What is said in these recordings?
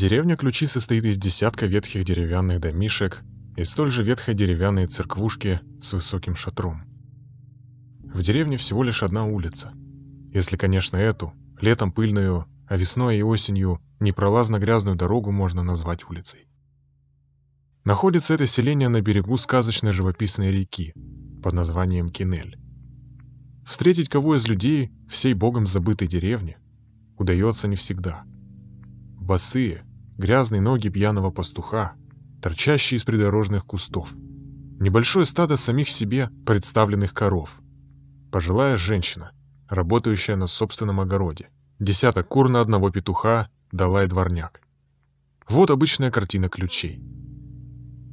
Деревня Ключи состоит из десятка ветхих деревянных домишек и столь же ветхой деревянной церквушки с высоким шатром. В деревне всего лишь одна улица. Если, конечно, эту, летом пыльную, а весной и осенью непролазно грязную дорогу можно назвать улицей. Находится это селение на берегу сказочной живописной реки под названием Кинель. Встретить кого из людей всей богом забытой деревни удается не всегда. Босые, грязные ноги пьяного пастуха, торчащие из придорожных кустов. Небольшое стадо самих себе представленных коров. Пожилая женщина, работающая на собственном огороде. Десяток кур на одного петуха, дала и дворняк. Вот обычная картина ключей.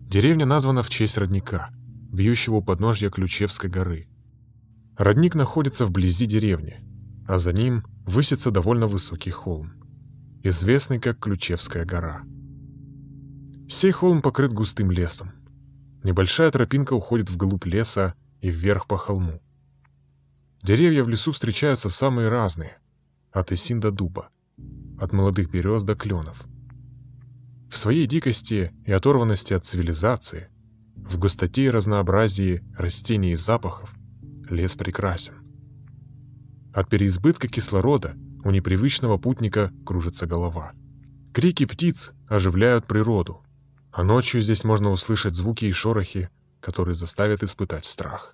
Деревня названа в честь родника, бьющего подножья Ключевской горы. Родник находится вблизи деревни, а за ним высится довольно высокий холм, известный как Ключевская гора. Сей холм покрыт густым лесом. Небольшая тропинка уходит вглубь леса и вверх по холму. Деревья в лесу встречаются самые разные, от осин до дуба, от молодых берез до кленов. В своей дикости и оторванности от цивилизации, в густоте и разнообразии растений и запахов, лес прекрасен. От переизбытка кислорода у непривычного путника кружится голова. Крики птиц оживляют природу, а ночью здесь можно услышать звуки и шорохи, которые заставят испытать страх.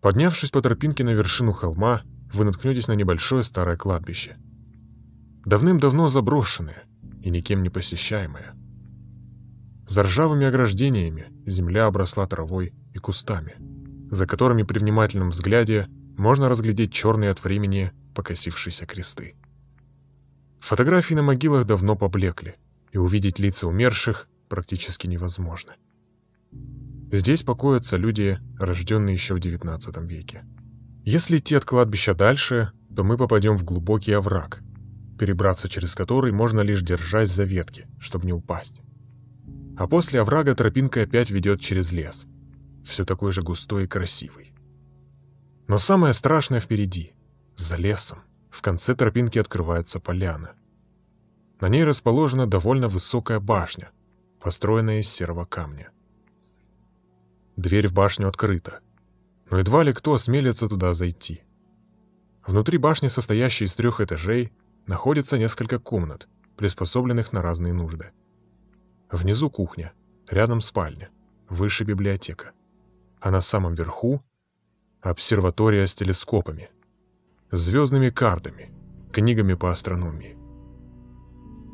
Поднявшись по тропинке на вершину холма, вы наткнетесь на небольшое старое кладбище. Давным-давно заброшенное и никем не посещаемое. За ржавыми ограждениями земля обросла травой и кустами – за которыми при внимательном взгляде можно разглядеть черные от времени покосившиеся кресты. Фотографии на могилах давно поблекли, и увидеть лица умерших практически невозможно. Здесь покоятся люди, рожденные еще в XIX веке. Если идти от кладбища дальше, то мы попадем в глубокий овраг, перебраться через который можно лишь держась за ветки, чтобы не упасть. А после оврага тропинка опять ведет через лес – все такой же густой и красивый. Но самое страшное впереди, за лесом. В конце тропинки открывается поляна. На ней расположена довольно высокая башня, построенная из серого камня. Дверь в башню открыта, но едва ли кто осмелится туда зайти. Внутри башни, состоящей из трех этажей, находится несколько комнат, приспособленных на разные нужды. Внизу кухня, рядом спальня, выше библиотека а на самом верху — обсерватория с телескопами, звездными картами, книгами по астрономии.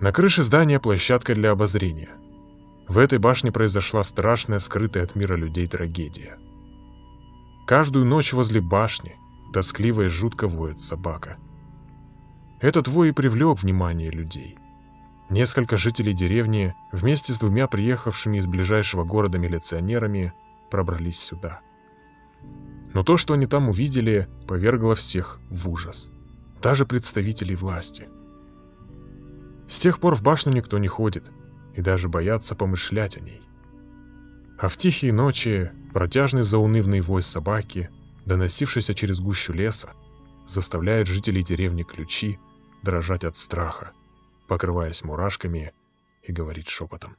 На крыше здания площадка для обозрения. В этой башне произошла страшная, скрытая от мира людей трагедия. Каждую ночь возле башни тоскливо и жутко воет собака. Этот вой и привлек внимание людей. Несколько жителей деревни вместе с двумя приехавшими из ближайшего города милиционерами пробрались сюда. Но то, что они там увидели, повергло всех в ужас. Даже представителей власти. С тех пор в башню никто не ходит, и даже боятся помышлять о ней. А в тихие ночи протяжный заунывный вой собаки, доносившийся через гущу леса, заставляет жителей деревни Ключи дрожать от страха, покрываясь мурашками и говорить шепотом.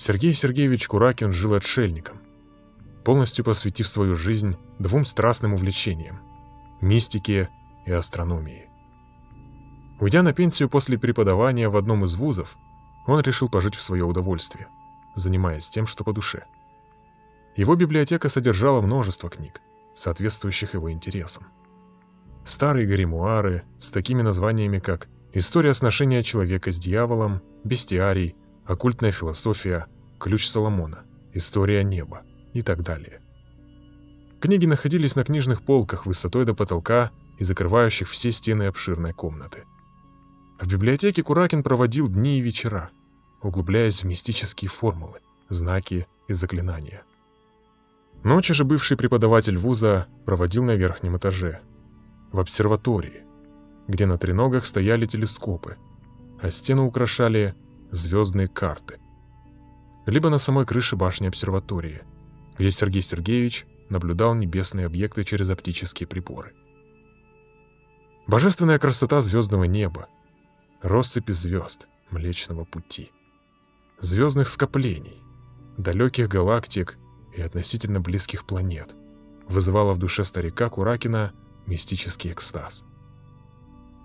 Сергей Сергеевич Куракин жил отшельником, полностью посвятив свою жизнь двум страстным увлечениям – мистике и астрономии. Уйдя на пенсию после преподавания в одном из вузов, он решил пожить в свое удовольствие, занимаясь тем, что по душе. Его библиотека содержала множество книг, соответствующих его интересам. Старые гримуары с такими названиями, как «История сношения человека с дьяволом», «Бестиарий», оккультная философия, ключ Соломона, история неба и так далее. Книги находились на книжных полках высотой до потолка и закрывающих все стены обширной комнаты. В библиотеке Куракин проводил дни и вечера, углубляясь в мистические формулы, знаки и заклинания. Ночи же бывший преподаватель вуза проводил на верхнем этаже, в обсерватории, где на треногах стояли телескопы, а стены украшали звездные карты. Либо на самой крыше башни обсерватории, где Сергей Сергеевич наблюдал небесные объекты через оптические приборы. Божественная красота звездного неба, россыпи звезд Млечного Пути, звездных скоплений, далеких галактик и относительно близких планет вызывала в душе старика Куракина мистический экстаз.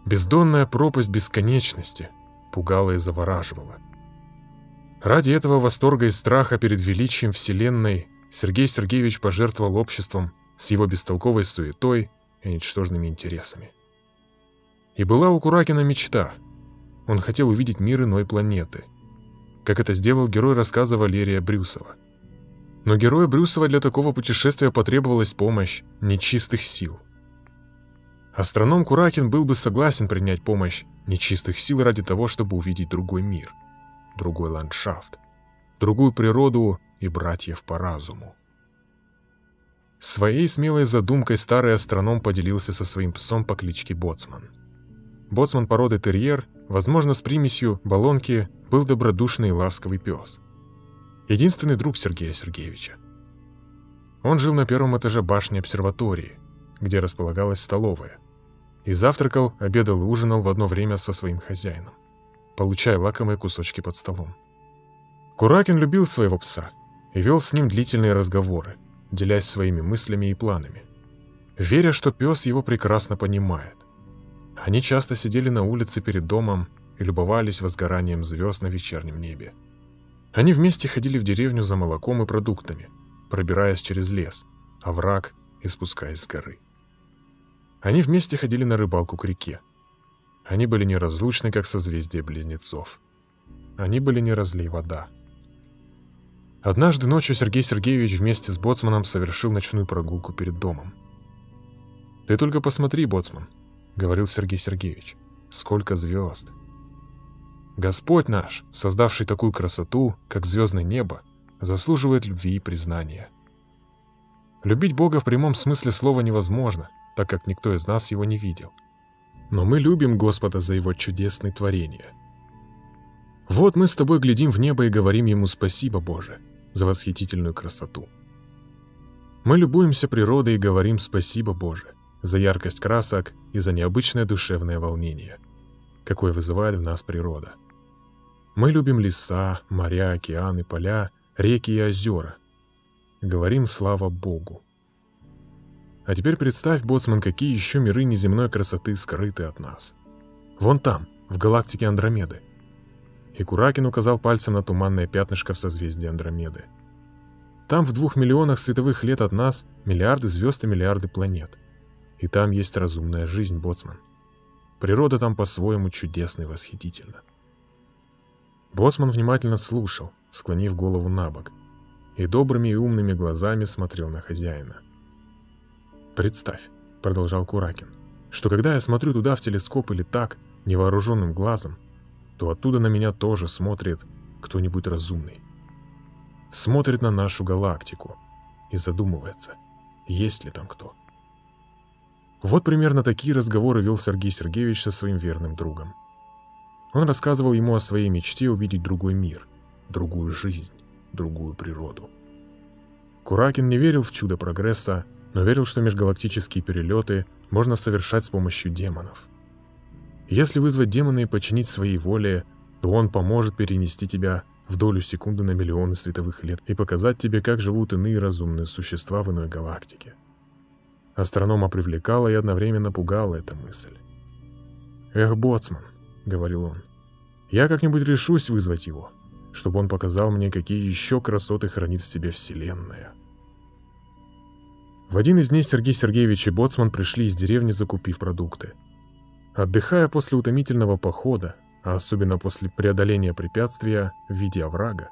Бездонная пропасть бесконечности пугала и завораживала. Ради этого восторга и страха перед величием Вселенной Сергей Сергеевич пожертвовал обществом с его бестолковой суетой и ничтожными интересами. И была у Куракина мечта. Он хотел увидеть мир иной планеты, как это сделал герой рассказа Валерия Брюсова. Но герою Брюсова для такого путешествия потребовалась помощь нечистых сил. Астроном Куракин был бы согласен принять помощь нечистых сил ради того, чтобы увидеть другой мир, другой ландшафт, другую природу и братьев по разуму. Своей смелой задумкой старый астроном поделился со своим псом по кличке Боцман. Боцман породы терьер, возможно, с примесью баллонки, был добродушный и ласковый пес. Единственный друг Сергея Сергеевича. Он жил на первом этаже башни обсерватории, где располагалась столовая, и завтракал, обедал и ужинал в одно время со своим хозяином, получая лакомые кусочки под столом. Куракин любил своего пса и вел с ним длительные разговоры, делясь своими мыслями и планами, веря, что пес его прекрасно понимает. Они часто сидели на улице перед домом и любовались возгоранием звезд на вечернем небе. Они вместе ходили в деревню за молоком и продуктами, пробираясь через лес, овраг и спускаясь с горы. Они вместе ходили на рыбалку к реке. Они были неразлучны, как созвездие близнецов. Они были не разлей вода. Однажды ночью Сергей Сергеевич вместе с боцманом совершил ночную прогулку перед домом. «Ты только посмотри, боцман», — говорил Сергей Сергеевич, — «сколько звезд». Господь наш, создавший такую красоту, как звездное небо, заслуживает любви и признания. Любить Бога в прямом смысле слова невозможно, так как никто из нас его не видел. Но мы любим Господа за его чудесные творения. Вот мы с тобой глядим в небо и говорим ему «Спасибо, Боже!» за восхитительную красоту. Мы любуемся природой и говорим «Спасибо, Боже!» за яркость красок и за необычное душевное волнение, какое вызывает в нас природа. Мы любим леса, моря, океаны, поля, реки и озера. Говорим «Слава Богу!» А теперь представь, Боцман, какие еще миры неземной красоты скрыты от нас. Вон там, в галактике Андромеды. И Куракин указал пальцем на туманное пятнышко в созвездии Андромеды. Там в двух миллионах световых лет от нас миллиарды звезд и миллиарды планет. И там есть разумная жизнь, Боцман. Природа там по-своему чудесна и восхитительна. Боцман внимательно слушал, склонив голову на бок, и добрыми и умными глазами смотрел на хозяина. «Представь», — продолжал Куракин, «что когда я смотрю туда в телескоп или так, невооруженным глазом, то оттуда на меня тоже смотрит кто-нибудь разумный. Смотрит на нашу галактику и задумывается, есть ли там кто. Вот примерно такие разговоры вел Сергей Сергеевич со своим верным другом. Он рассказывал ему о своей мечте увидеть другой мир, другую жизнь, другую природу. Куракин не верил в чудо прогресса, но верил, что межгалактические перелеты можно совершать с помощью демонов – если вызвать демона и подчинить своей воле, то он поможет перенести тебя в долю секунды на миллионы световых лет и показать тебе, как живут иные разумные существа в иной галактике. Астронома привлекала и одновременно пугала эта мысль. «Эх, боцман», — говорил он, — «я как-нибудь решусь вызвать его, чтобы он показал мне, какие еще красоты хранит в себе Вселенная». В один из дней Сергей Сергеевич и Боцман пришли из деревни, закупив продукты — Отдыхая после утомительного похода, а особенно после преодоления препятствия в виде оврага,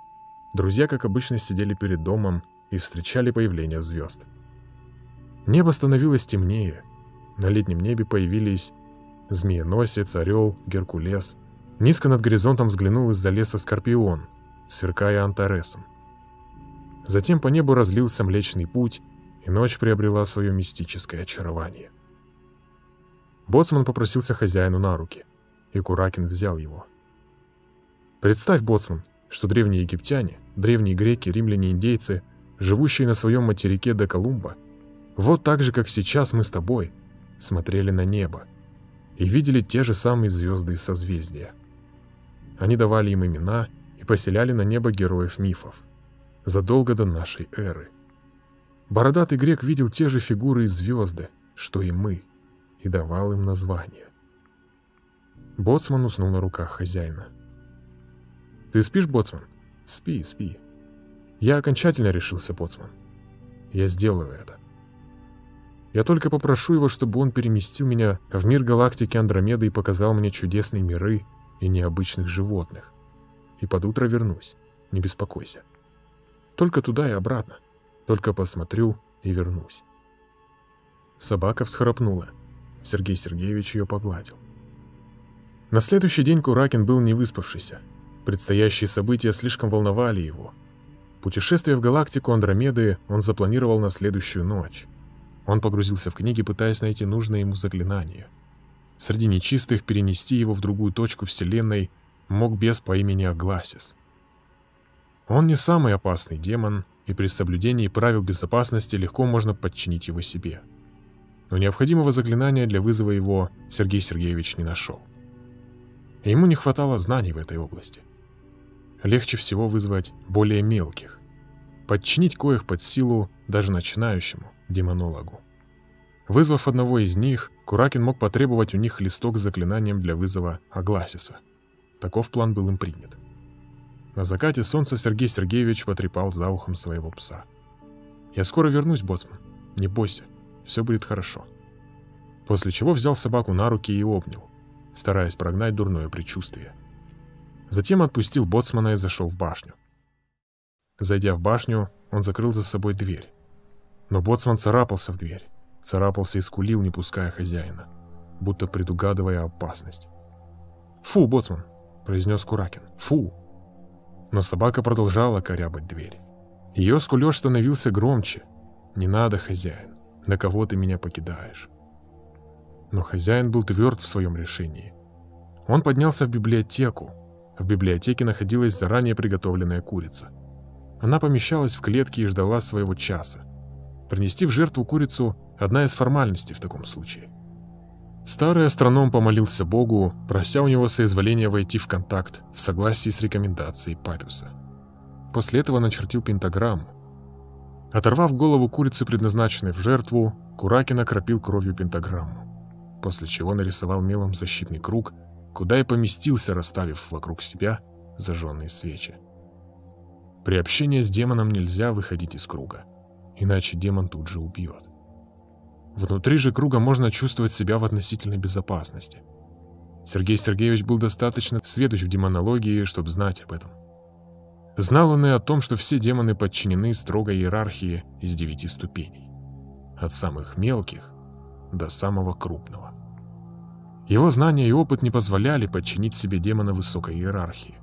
друзья, как обычно, сидели перед домом и встречали появление звезд. Небо становилось темнее. На летнем небе появились змееносец, орел, геркулес. Низко над горизонтом взглянул из-за леса скорпион, сверкая антаресом. Затем по небу разлился Млечный Путь, и ночь приобрела свое мистическое очарование. Боцман попросился хозяину на руки, и Куракин взял его. Представь, Боцман, что древние египтяне, древние греки, римляне, индейцы, живущие на своем материке до Колумба, вот так же, как сейчас мы с тобой, смотрели на небо, и видели те же самые звезды и созвездия. Они давали им имена и поселяли на небо героев мифов, задолго до нашей эры. Бородатый грек видел те же фигуры и звезды, что и мы, и давал им названия. Боцман уснул на руках хозяина. «Ты спишь, Боцман?» «Спи, спи». «Я окончательно решился, Боцман. Я сделаю это. Я только попрошу его, чтобы он переместил меня в мир галактики Андромеды и показал мне чудесные миры и необычных животных. И под утро вернусь, не беспокойся. Только туда и обратно. Только посмотрю и вернусь. Собака всхрапнула. Сергей Сергеевич ее погладил. На следующий день Куракин был не выспавшийся. Предстоящие события слишком волновали его. Путешествие в галактику Андромеды он запланировал на следующую ночь. Он погрузился в книги, пытаясь найти нужное ему заклинание. Среди нечистых перенести его в другую точку Вселенной мог бес по имени Агласис. Он не самый опасный демон, и при соблюдении правил безопасности легко можно подчинить его себе. Но необходимого заклинания для вызова его Сергей Сергеевич не нашел. Ему не хватало знаний в этой области. Легче всего вызвать более мелких, подчинить коих под силу даже начинающему демонологу. Вызвав одного из них, Куракин мог потребовать у них листок с заклинанием для вызова Агласиса. Таков план был им принят. На закате солнца Сергей Сергеевич потрепал за ухом своего пса. «Я скоро вернусь, боцман. Не бойся, все будет хорошо». После чего взял собаку на руки и обнял, стараясь прогнать дурное предчувствие. Затем отпустил боцмана и зашел в башню. Зайдя в башню, он закрыл за собой дверь. Но боцман царапался в дверь, царапался и скулил, не пуская хозяина, будто предугадывая опасность. «Фу, боцман!» — произнес Куракин. «Фу!» Но собака продолжала корябать дверь. Ее скулеж становился громче. «Не надо, хозяин, на кого ты меня покидаешь?» Но хозяин был тверд в своем решении. Он поднялся в библиотеку. В библиотеке находилась заранее приготовленная курица. Она помещалась в клетке и ждала своего часа. Принести в жертву курицу – одна из формальностей в таком случае. Старый астроном помолился Богу, прося у него соизволения войти в контакт в согласии с рекомендацией Париуса. После этого начертил пентаграмму. Оторвав голову курицы, предназначенной в жертву, Куракин окропил кровью пентаграмму, после чего нарисовал мелом защитный круг, куда и поместился, расставив вокруг себя зажженные свечи. При общении с демоном нельзя выходить из круга, иначе демон тут же убьет. Внутри же круга можно чувствовать себя в относительной безопасности. Сергей Сергеевич был достаточно сведущ в демонологии, чтобы знать об этом. Знал он и о том, что все демоны подчинены строгой иерархии из девяти ступеней. От самых мелких до самого крупного. Его знания и опыт не позволяли подчинить себе демона высокой иерархии.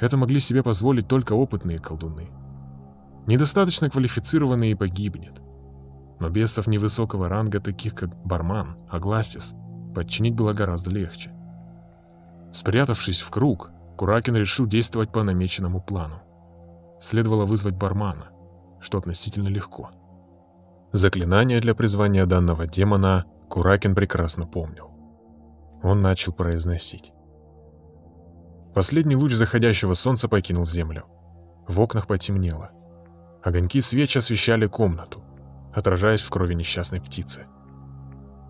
Это могли себе позволить только опытные колдуны. Недостаточно квалифицированный и погибнет но бесов невысокого ранга, таких как Барман, Агласис, подчинить было гораздо легче. Спрятавшись в круг, Куракин решил действовать по намеченному плану. Следовало вызвать Бармана, что относительно легко. Заклинание для призвания данного демона Куракин прекрасно помнил. Он начал произносить. Последний луч заходящего солнца покинул землю. В окнах потемнело. Огоньки свеч освещали комнату отражаясь в крови несчастной птицы.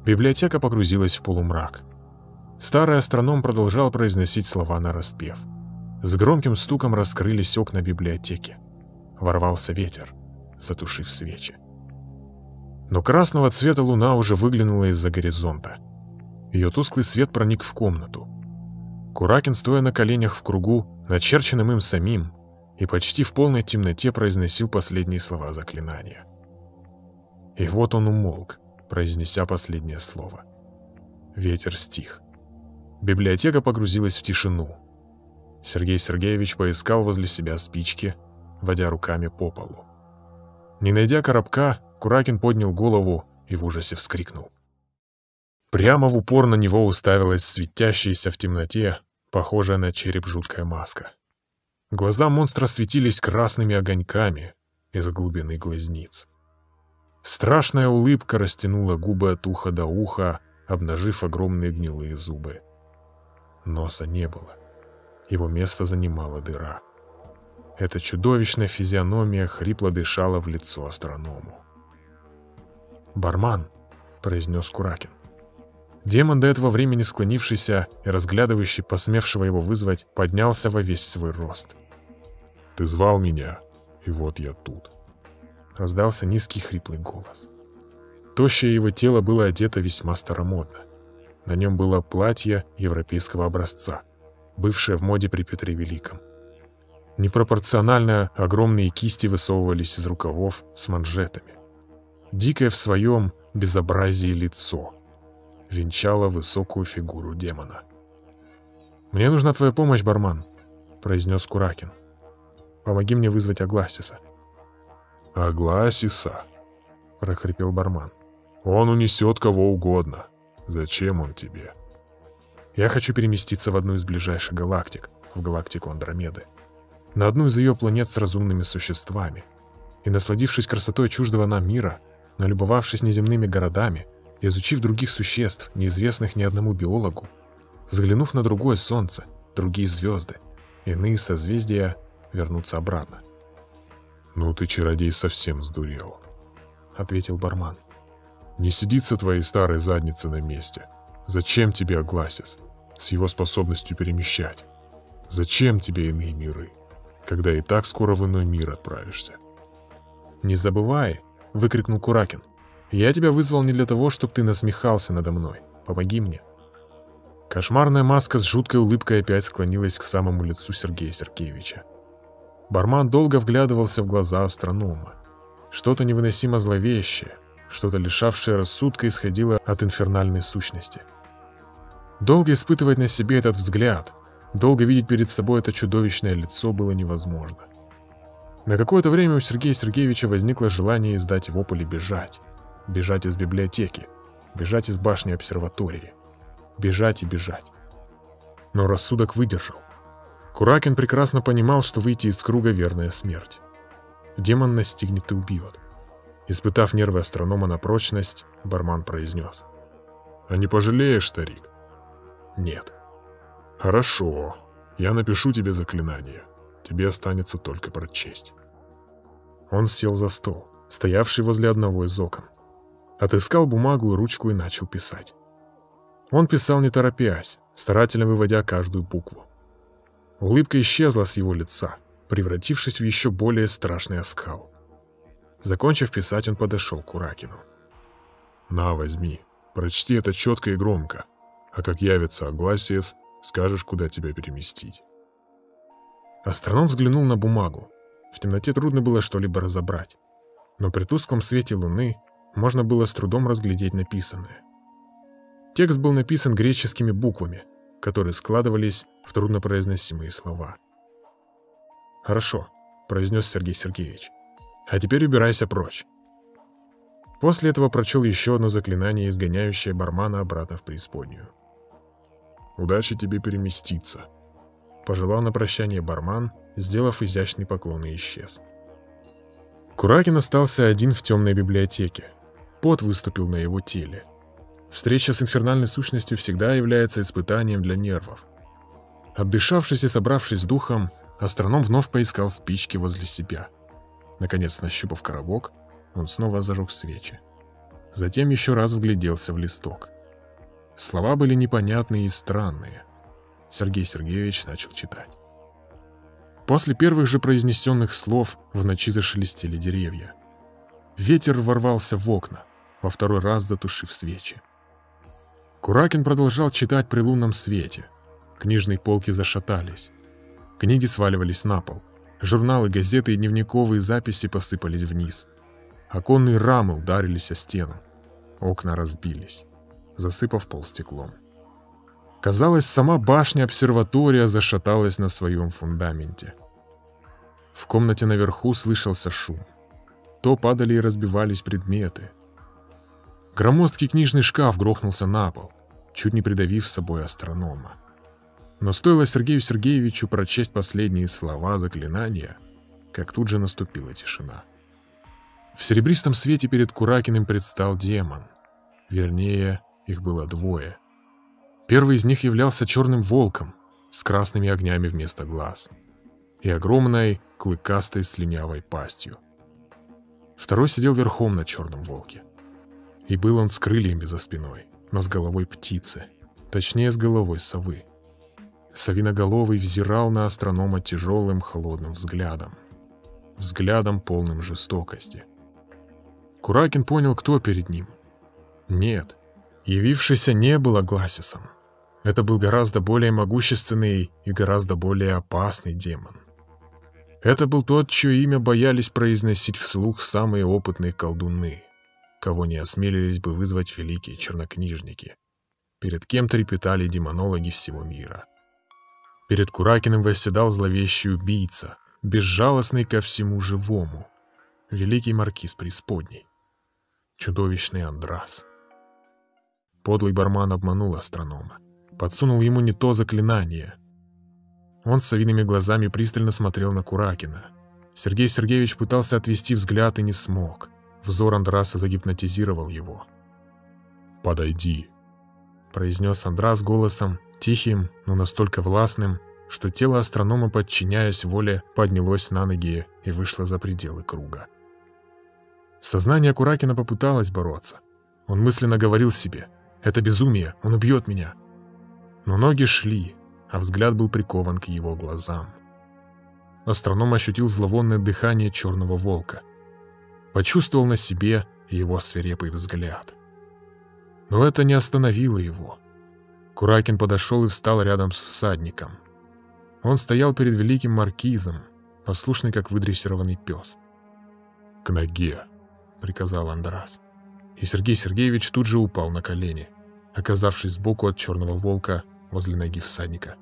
Библиотека погрузилась в полумрак. Старый астроном продолжал произносить слова на распев. С громким стуком раскрылись окна библиотеки. Ворвался ветер, затушив свечи. Но красного цвета луна уже выглянула из-за горизонта. Ее тусклый свет проник в комнату. Куракин, стоя на коленях в кругу, начерченным им самим, и почти в полной темноте произносил последние слова заклинания. И вот он умолк, произнеся последнее слово. Ветер стих. Библиотека погрузилась в тишину. Сергей Сергеевич поискал возле себя спички, водя руками по полу. Не найдя коробка, Куракин поднял голову и в ужасе вскрикнул. Прямо в упор на него уставилась светящаяся в темноте, похожая на череп жуткая маска. Глаза монстра светились красными огоньками из глубины глазниц. Страшная улыбка растянула губы от уха до уха, обнажив огромные гнилые зубы. Носа не было. Его место занимала дыра. Эта чудовищная физиономия хрипло дышала в лицо астроному. «Барман!» — произнес Куракин. Демон, до этого времени склонившийся и разглядывающий посмевшего его вызвать, поднялся во весь свой рост. «Ты звал меня, и вот я тут», — раздался низкий хриплый голос. Тощее его тело было одето весьма старомодно. На нем было платье европейского образца, бывшее в моде при Петре Великом. Непропорционально огромные кисти высовывались из рукавов с манжетами. Дикое в своем безобразии лицо венчало высокую фигуру демона. «Мне нужна твоя помощь, барман», — произнес Куракин. «Помоги мне вызвать Агласиса». «Агласиса», — прохрипел барман. «Он унесет кого угодно. Зачем он тебе?» «Я хочу переместиться в одну из ближайших галактик, в галактику Андромеды на одну из ее планет с разумными существами. И насладившись красотой чуждого нам мира, налюбовавшись неземными городами, изучив других существ, неизвестных ни одному биологу, взглянув на другое солнце, другие звезды, иные созвездия вернуться обратно. «Ну ты, чародей, совсем сдурел», — ответил барман. «Не сидится твоей старой задницы на месте. Зачем тебе Агласис с его способностью перемещать? Зачем тебе иные миры?» когда и так скоро в иной мир отправишься. «Не забывай!» — выкрикнул Куракин. «Я тебя вызвал не для того, чтобы ты насмехался надо мной. Помоги мне!» Кошмарная маска с жуткой улыбкой опять склонилась к самому лицу Сергея Сергеевича. Барман долго вглядывался в глаза астронома. Что-то невыносимо зловещее, что-то лишавшее рассудка исходило от инфернальной сущности. Долго испытывать на себе этот взгляд, Долго видеть перед собой это чудовищное лицо было невозможно. На какое-то время у Сергея Сергеевича возникло желание издать вопль и бежать. Бежать из библиотеки, бежать из башни обсерватории. Бежать и бежать. Но рассудок выдержал. Куракин прекрасно понимал, что выйти из круга — верная смерть. Демон настигнет и убьет. Испытав нервы астронома на прочность, барман произнес. «А не пожалеешь, старик?» «Нет». «Хорошо. Я напишу тебе заклинание. Тебе останется только прочесть». Он сел за стол, стоявший возле одного из окон. Отыскал бумагу и ручку и начал писать. Он писал не торопясь, старательно выводя каждую букву. Улыбка исчезла с его лица, превратившись в еще более страшный оскал. Закончив писать, он подошел к Уракину. «На, возьми. Прочти это четко и громко. А как явится Агласиес, Скажешь, куда тебя переместить. Астроном взглянул на бумагу. В темноте трудно было что-либо разобрать. Но при тусклом свете луны можно было с трудом разглядеть написанное. Текст был написан греческими буквами, которые складывались в труднопроизносимые слова. «Хорошо», — произнес Сергей Сергеевич. «А теперь убирайся прочь». После этого прочел еще одно заклинание, изгоняющее бармана обратно в преисподнюю. Удачи тебе переместиться. Пожелал на прощание барман, сделав изящный поклон и исчез. Куракин остался один в темной библиотеке. Пот выступил на его теле. Встреча с инфернальной сущностью всегда является испытанием для нервов. Отдышавшись и собравшись с духом, астроном вновь поискал спички возле себя. Наконец, нащупав коробок, он снова зажег свечи. Затем еще раз вгляделся в листок. Слова были непонятные и странные. Сергей Сергеевич начал читать. После первых же произнесенных слов в ночи зашелестели деревья. Ветер ворвался в окна, во второй раз затушив свечи. Куракин продолжал читать при лунном свете. Книжные полки зашатались. Книги сваливались на пол. Журналы, газеты и дневниковые записи посыпались вниз. Оконные рамы ударились о стену. Окна разбились засыпав пол стеклом. Казалось, сама башня-обсерватория зашаталась на своем фундаменте. В комнате наверху слышался шум. То падали и разбивались предметы. Громоздкий книжный шкаф грохнулся на пол, чуть не придавив с собой астронома. Но стоило Сергею Сергеевичу прочесть последние слова заклинания, как тут же наступила тишина. В серебристом свете перед Куракиным предстал демон. Вернее, Их было двое. Первый из них являлся черным волком с красными огнями вместо глаз и огромной клыкастой слюнявой пастью. Второй сидел верхом на черном волке. И был он с крыльями за спиной, но с головой птицы, точнее с головой совы. Совиноголовый взирал на астронома тяжелым холодным взглядом. Взглядом полным жестокости. Куракин понял, кто перед ним. Нет, явившийся не был Агласисом. Это был гораздо более могущественный и гораздо более опасный демон. Это был тот, чье имя боялись произносить вслух самые опытные колдуны, кого не осмелились бы вызвать великие чернокнижники. Перед кем трепетали демонологи всего мира. Перед Куракиным восседал зловещий убийца, безжалостный ко всему живому, великий маркиз преисподней, чудовищный Андрас. Подлый барман обманул астронома, подсунул ему не то заклинание — он с совиными глазами пристально смотрел на Куракина. Сергей Сергеевич пытался отвести взгляд и не смог. Взор Андраса загипнотизировал его. «Подойди», — произнес Андрас голосом, тихим, но настолько властным, что тело астронома, подчиняясь воле, поднялось на ноги и вышло за пределы круга. Сознание Куракина попыталось бороться. Он мысленно говорил себе «Это безумие, он убьет меня». Но ноги шли, а взгляд был прикован к его глазам. Астроном ощутил зловонное дыхание черного волка. Почувствовал на себе его свирепый взгляд. Но это не остановило его. Куракин подошел и встал рядом с всадником. Он стоял перед великим маркизом, послушный, как выдрессированный пес. «К ноге», — приказал Андрас. И Сергей Сергеевич тут же упал на колени, оказавшись сбоку от черного волка возле ноги всадника.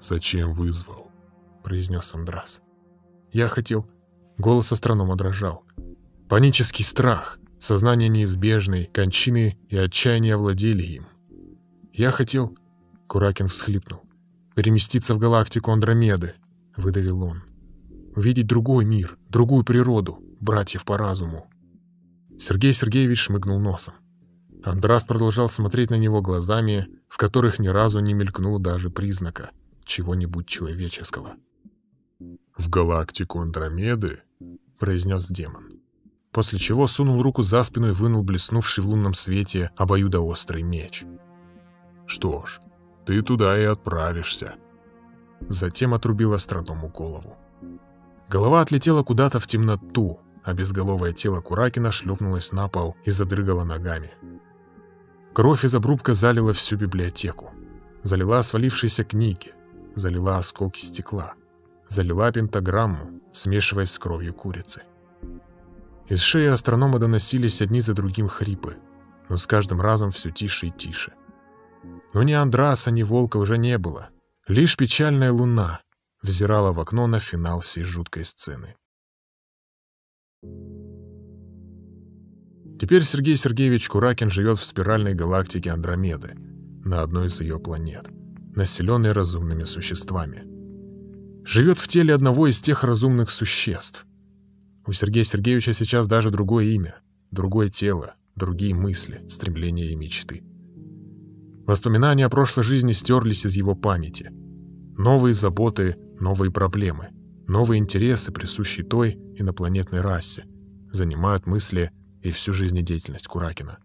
«Зачем вызвал?» — произнес Андрас. «Я хотел...» Голос астронома дрожал. Панический страх, сознание неизбежной, кончины и отчаяния овладели им. «Я хотел...» — Куракин всхлипнул. «Переместиться в галактику Андромеды», — выдавил он. «Увидеть другой мир, другую природу, братьев по разуму». Сергей Сергеевич шмыгнул носом. Андрас продолжал смотреть на него глазами, в которых ни разу не мелькнуло даже признака — чего-нибудь человеческого. «В галактику Андромеды?» — произнес демон. После чего сунул руку за спину и вынул блеснувший в лунном свете обоюдоострый меч. «Что ж, ты туда и отправишься». Затем отрубил астроному голову. Голова отлетела куда-то в темноту, а безголовое тело Куракина шлепнулось на пол и задрыгало ногами. Кровь из обрубка залила всю библиотеку. Залила свалившиеся книги, залила осколки стекла, залила пентаграмму, смешиваясь с кровью курицы. Из шеи астронома доносились одни за другим хрипы, но с каждым разом все тише и тише. Но ни Андраса, ни Волка уже не было. Лишь печальная луна взирала в окно на финал всей жуткой сцены. Теперь Сергей Сергеевич Куракин живет в спиральной галактике Андромеды, на одной из ее планет — населенный разумными существами. Живет в теле одного из тех разумных существ. У Сергея Сергеевича сейчас даже другое имя, другое тело, другие мысли, стремления и мечты. Воспоминания о прошлой жизни стерлись из его памяти. Новые заботы, новые проблемы, новые интересы, присущие той инопланетной расе, занимают мысли и всю жизнедеятельность Куракина.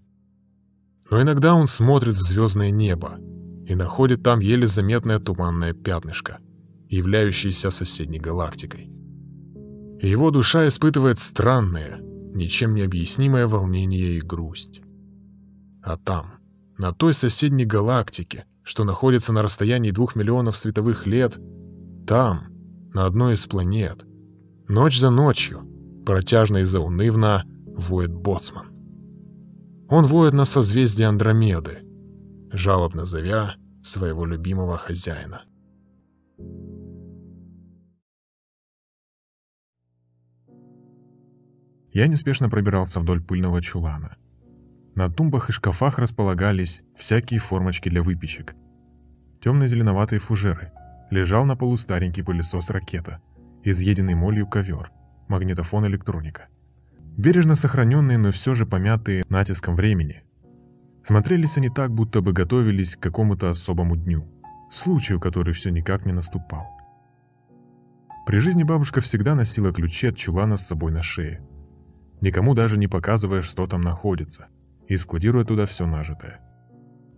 Но иногда он смотрит в звездное небо, и находит там еле заметное туманное пятнышко, являющееся соседней галактикой. Его душа испытывает странное, ничем не объяснимое волнение и грусть. А там, на той соседней галактике, что находится на расстоянии двух миллионов световых лет, там, на одной из планет, ночь за ночью, протяжно и заунывно, воет боцман. Он воет на созвездие Андромеды, жалобно зовя своего любимого хозяина. Я неспешно пробирался вдоль пыльного чулана. На тумбах и шкафах располагались всякие формочки для выпечек. Темно-зеленоватые фужеры. Лежал на полу старенький пылесос-ракета, изъеденный молью ковер, магнитофон электроника. Бережно сохраненные, но все же помятые натиском времени – Смотрелись они так, будто бы готовились к какому-то особому дню, случаю, который все никак не наступал. При жизни бабушка всегда носила ключи от чулана с собой на шее, никому даже не показывая, что там находится, и складируя туда все нажитое.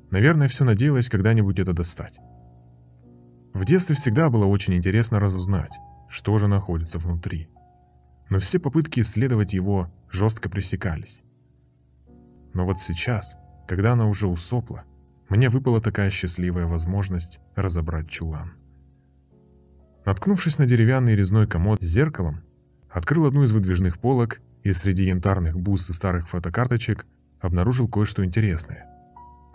Наверное, все надеялась когда-нибудь это достать. В детстве всегда было очень интересно разузнать, что же находится внутри. Но все попытки исследовать его жестко пресекались. Но вот сейчас, когда она уже усопла, мне выпала такая счастливая возможность разобрать чулан. Наткнувшись на деревянный резной комод с зеркалом, открыл одну из выдвижных полок и среди янтарных бус и старых фотокарточек обнаружил кое-что интересное.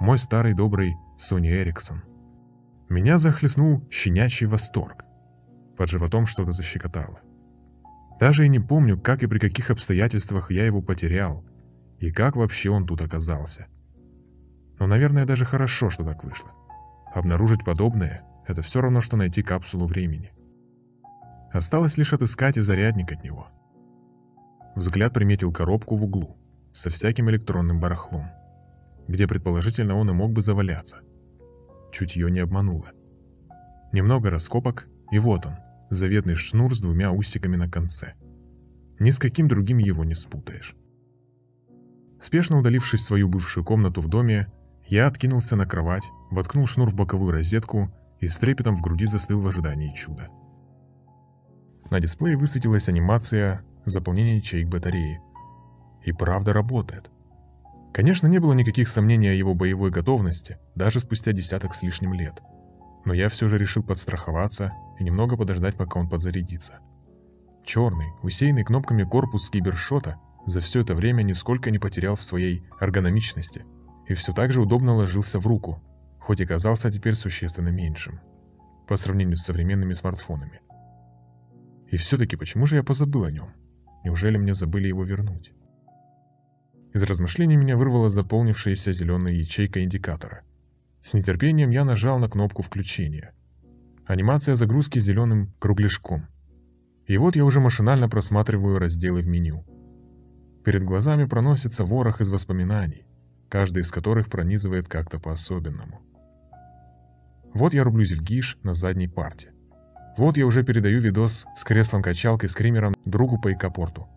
Мой старый добрый Сони Эриксон. Меня захлестнул щенячий восторг. Под животом что-то защекотало. Даже и не помню, как и при каких обстоятельствах я его потерял, и как вообще он тут оказался. Но, наверное, даже хорошо, что так вышло. Обнаружить подобное — это все равно, что найти капсулу времени. Осталось лишь отыскать и зарядник от него. Взгляд приметил коробку в углу, со всяким электронным барахлом, где предположительно он и мог бы заваляться. Чутье не обмануло. Немного раскопок, и вот он, заветный шнур с двумя усиками на конце. Ни с каким другим его не спутаешь. Спешно удалившись в свою бывшую комнату в доме, я откинулся на кровать, воткнул шнур в боковую розетку и с трепетом в груди застыл в ожидании чуда. На дисплее высветилась анимация заполнения ячеек батареи. И правда работает. Конечно, не было никаких сомнений о его боевой готовности, даже спустя десяток с лишним лет. Но я все же решил подстраховаться и немного подождать, пока он подзарядится. Черный, усеянный кнопками корпус кибершота за все это время нисколько не потерял в своей эргономичности и все так же удобно ложился в руку, хоть и казался теперь существенно меньшим, по сравнению с современными смартфонами. И все-таки почему же я позабыл о нем? Неужели мне забыли его вернуть? Из размышлений меня вырвала заполнившаяся зеленая ячейка индикатора. С нетерпением я нажал на кнопку включения. Анимация загрузки зеленым кругляшком. И вот я уже машинально просматриваю разделы в меню. Перед глазами проносится ворох из воспоминаний, каждый из которых пронизывает как-то по-особенному. Вот я рублюсь в гиш на задней парте. Вот я уже передаю видос с креслом-качалкой с кримером другу по икопорту.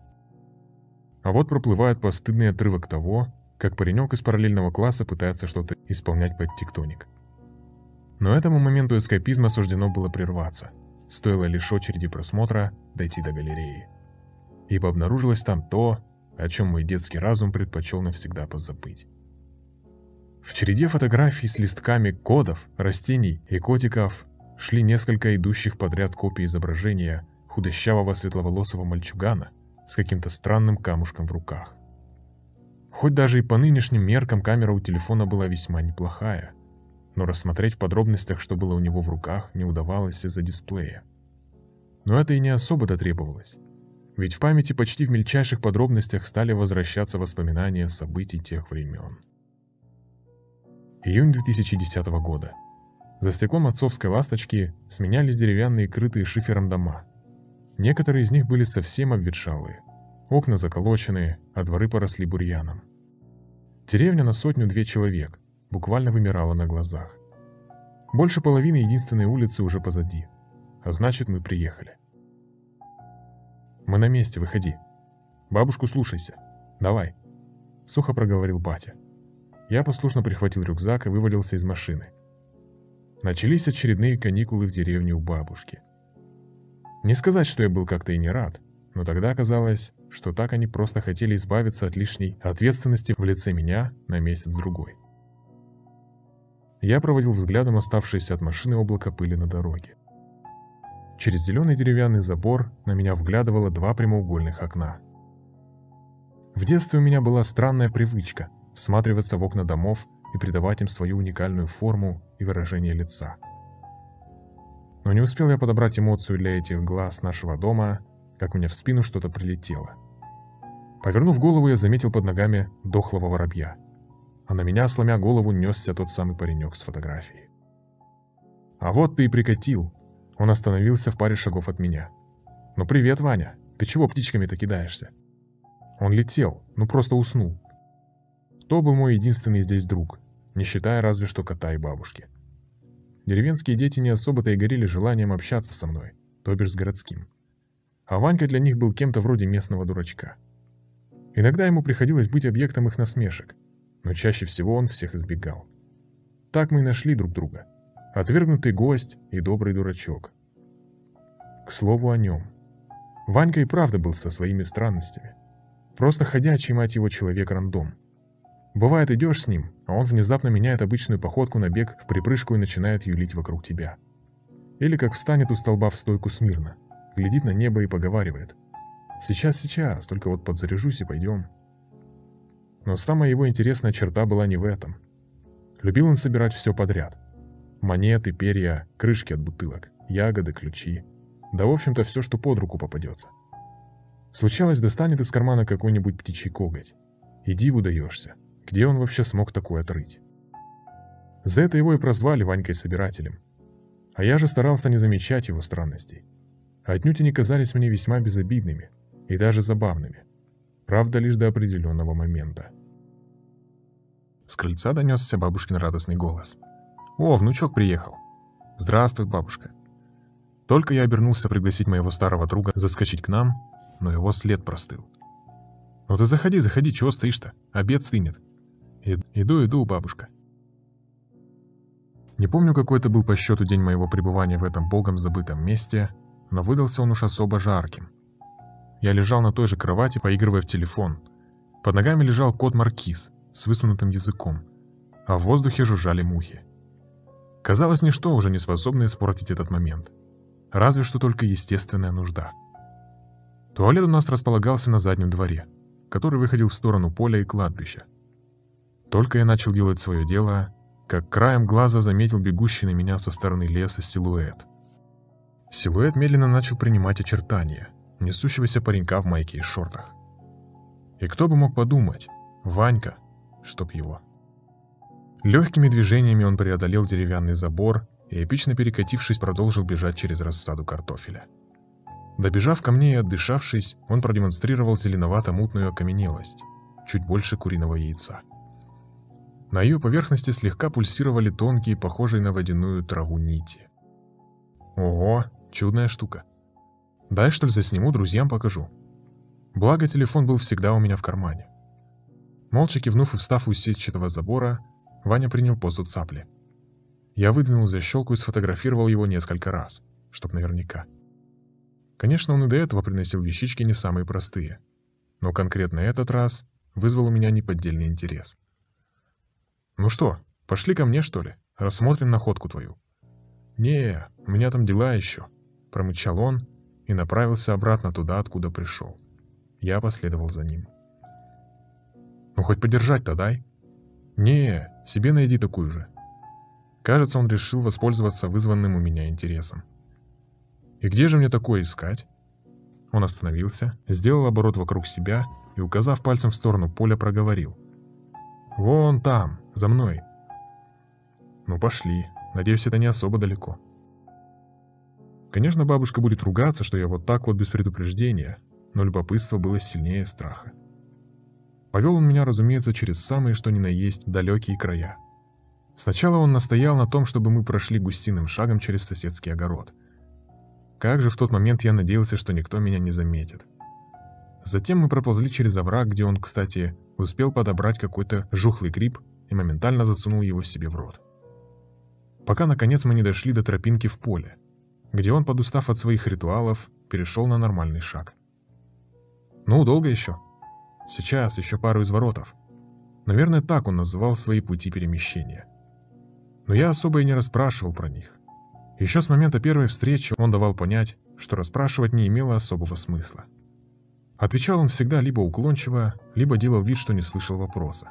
А вот проплывает постыдный отрывок того, как паренек из параллельного класса пытается что-то исполнять под тектоник. Но этому моменту эскапизма суждено было прерваться. Стоило лишь очереди просмотра дойти до галереи. Ибо обнаружилось там то, о чем мой детский разум предпочел навсегда позабыть. В череде фотографий с листками кодов, растений и котиков шли несколько идущих подряд копий изображения худощавого светловолосого мальчугана с каким-то странным камушком в руках. Хоть даже и по нынешним меркам камера у телефона была весьма неплохая, но рассмотреть в подробностях, что было у него в руках, не удавалось из-за дисплея. Но это и не особо-то требовалось, ведь в памяти почти в мельчайших подробностях стали возвращаться воспоминания событий тех времен. Июнь 2010 года. За стеклом отцовской ласточки сменялись деревянные крытые шифером дома. Некоторые из них были совсем обветшалые. Окна заколоченные, а дворы поросли бурьяном. Деревня на сотню-две человек буквально вымирала на глазах. Больше половины единственной улицы уже позади. А значит, мы приехали. «Мы на месте, выходи. Бабушку слушайся. Давай», — сухо проговорил батя. Я послушно прихватил рюкзак и вывалился из машины. Начались очередные каникулы в деревне у бабушки. Не сказать, что я был как-то и не рад, но тогда казалось, что так они просто хотели избавиться от лишней ответственности в лице меня на месяц-другой. Я проводил взглядом оставшееся от машины облако пыли на дороге. Через зеленый деревянный забор на меня вглядывало два прямоугольных окна. В детстве у меня была странная привычка всматриваться в окна домов и придавать им свою уникальную форму и выражение лица. Но не успел я подобрать эмоцию для этих глаз нашего дома, как мне в спину что-то прилетело. Повернув голову, я заметил под ногами дохлого воробья, а на меня, сломя голову, несся тот самый паренек с фотографией. «А вот ты и прикатил!» Он остановился в паре шагов от меня. «Ну привет, Ваня! Ты чего птичками-то кидаешься?» Он летел, ну просто уснул. То был мой единственный здесь друг, не считая разве что кота и бабушки. Деревенские дети не особо-то и горели желанием общаться со мной, то бишь с городским. А Ванька для них был кем-то вроде местного дурачка. Иногда ему приходилось быть объектом их насмешек, но чаще всего он всех избегал. Так мы и нашли друг друга. Отвергнутый гость и добрый дурачок. К слову о нем. Ванька и правда был со своими странностями. Просто ходячий, мать его, человек-рандом. Бывает, идешь с ним, а он внезапно меняет обычную походку на бег в припрыжку и начинает юлить вокруг тебя. Или как встанет у столба в стойку смирно, глядит на небо и поговаривает. «Сейчас, сейчас, только вот подзаряжусь и пойдем». Но самая его интересная черта была не в этом. Любил он собирать все подряд. Монеты, перья, крышки от бутылок, ягоды, ключи. Да, в общем-то, все, что под руку попадется. Случалось, достанет из кармана какой-нибудь птичий коготь. И диву даешься, где он вообще смог такое отрыть. За это его и прозвали Ванькой-собирателем. А я же старался не замечать его странностей. Отнюдь они казались мне весьма безобидными и даже забавными. Правда, лишь до определенного момента. С крыльца донесся бабушкин радостный голос. «О, внучок приехал!» «Здравствуй, бабушка!» Только я обернулся пригласить моего старого друга заскочить к нам, но его след простыл. «Ну ты заходи, заходи, чего стоишь-то? Обед стынет». «Иду, иду, бабушка». Не помню, какой это был по счету день моего пребывания в этом богом забытом месте, но выдался он уж особо жарким. Я лежал на той же кровати, поигрывая в телефон. Под ногами лежал кот Маркиз с высунутым языком, а в воздухе жужжали мухи. Казалось, ничто уже не способно испортить этот момент. Разве что только естественная нужда. Туалет у нас располагался на заднем дворе, который выходил в сторону поля и кладбища. Только я начал делать свое дело, как краем глаза заметил бегущий на меня со стороны леса силуэт. Силуэт медленно начал принимать очертания несущегося паренька в майке и шортах. И кто бы мог подумать, Ванька, чтоб его. Легкими движениями он преодолел деревянный забор и, эпично перекатившись, продолжил бежать через рассаду картофеля. Добежав ко мне и отдышавшись, он продемонстрировал зеленовато-мутную окаменелость, чуть больше куриного яйца. На ее поверхности слегка пульсировали тонкие, похожие на водяную траву нити. Ого, чудная штука. Дай, что ли, засниму, друзьям покажу. Благо, телефон был всегда у меня в кармане. Молча кивнув и встав у сетчатого забора, Ваня принял позу цапли. Я выдвинул защелку и сфотографировал его несколько раз, чтоб наверняка. Конечно, он и до этого приносил вещички не самые простые, но конкретно этот раз вызвал у меня неподдельный интерес. «Ну что, пошли ко мне, что ли? Рассмотрим находку твою». «Не, у меня там дела еще», — промычал он и направился обратно туда, откуда пришел. Я последовал за ним. Ну хоть подержать-то дай. Не, себе найди такую же. Кажется, он решил воспользоваться вызванным у меня интересом. И где же мне такое искать? Он остановился, сделал оборот вокруг себя и, указав пальцем в сторону поля, проговорил. «Вон там, за мной». «Ну пошли. Надеюсь, это не особо далеко». Конечно, бабушка будет ругаться, что я вот так вот без предупреждения, но любопытство было сильнее страха. Повел он меня, разумеется, через самые что ни на есть далекие края. Сначала он настоял на том, чтобы мы прошли гусиным шагом через соседский огород. Как же в тот момент я надеялся, что никто меня не заметит. Затем мы проползли через овраг, где он, кстати, успел подобрать какой-то жухлый гриб и моментально засунул его себе в рот. Пока, наконец, мы не дошли до тропинки в поле, где он, подустав от своих ритуалов, перешел на нормальный шаг. «Ну, долго еще?» Сейчас еще пару изворотов. Наверное, так он называл свои пути перемещения. Но я особо и не расспрашивал про них. Еще с момента первой встречи он давал понять, что расспрашивать не имело особого смысла. Отвечал он всегда либо уклончиво, либо делал вид, что не слышал вопроса.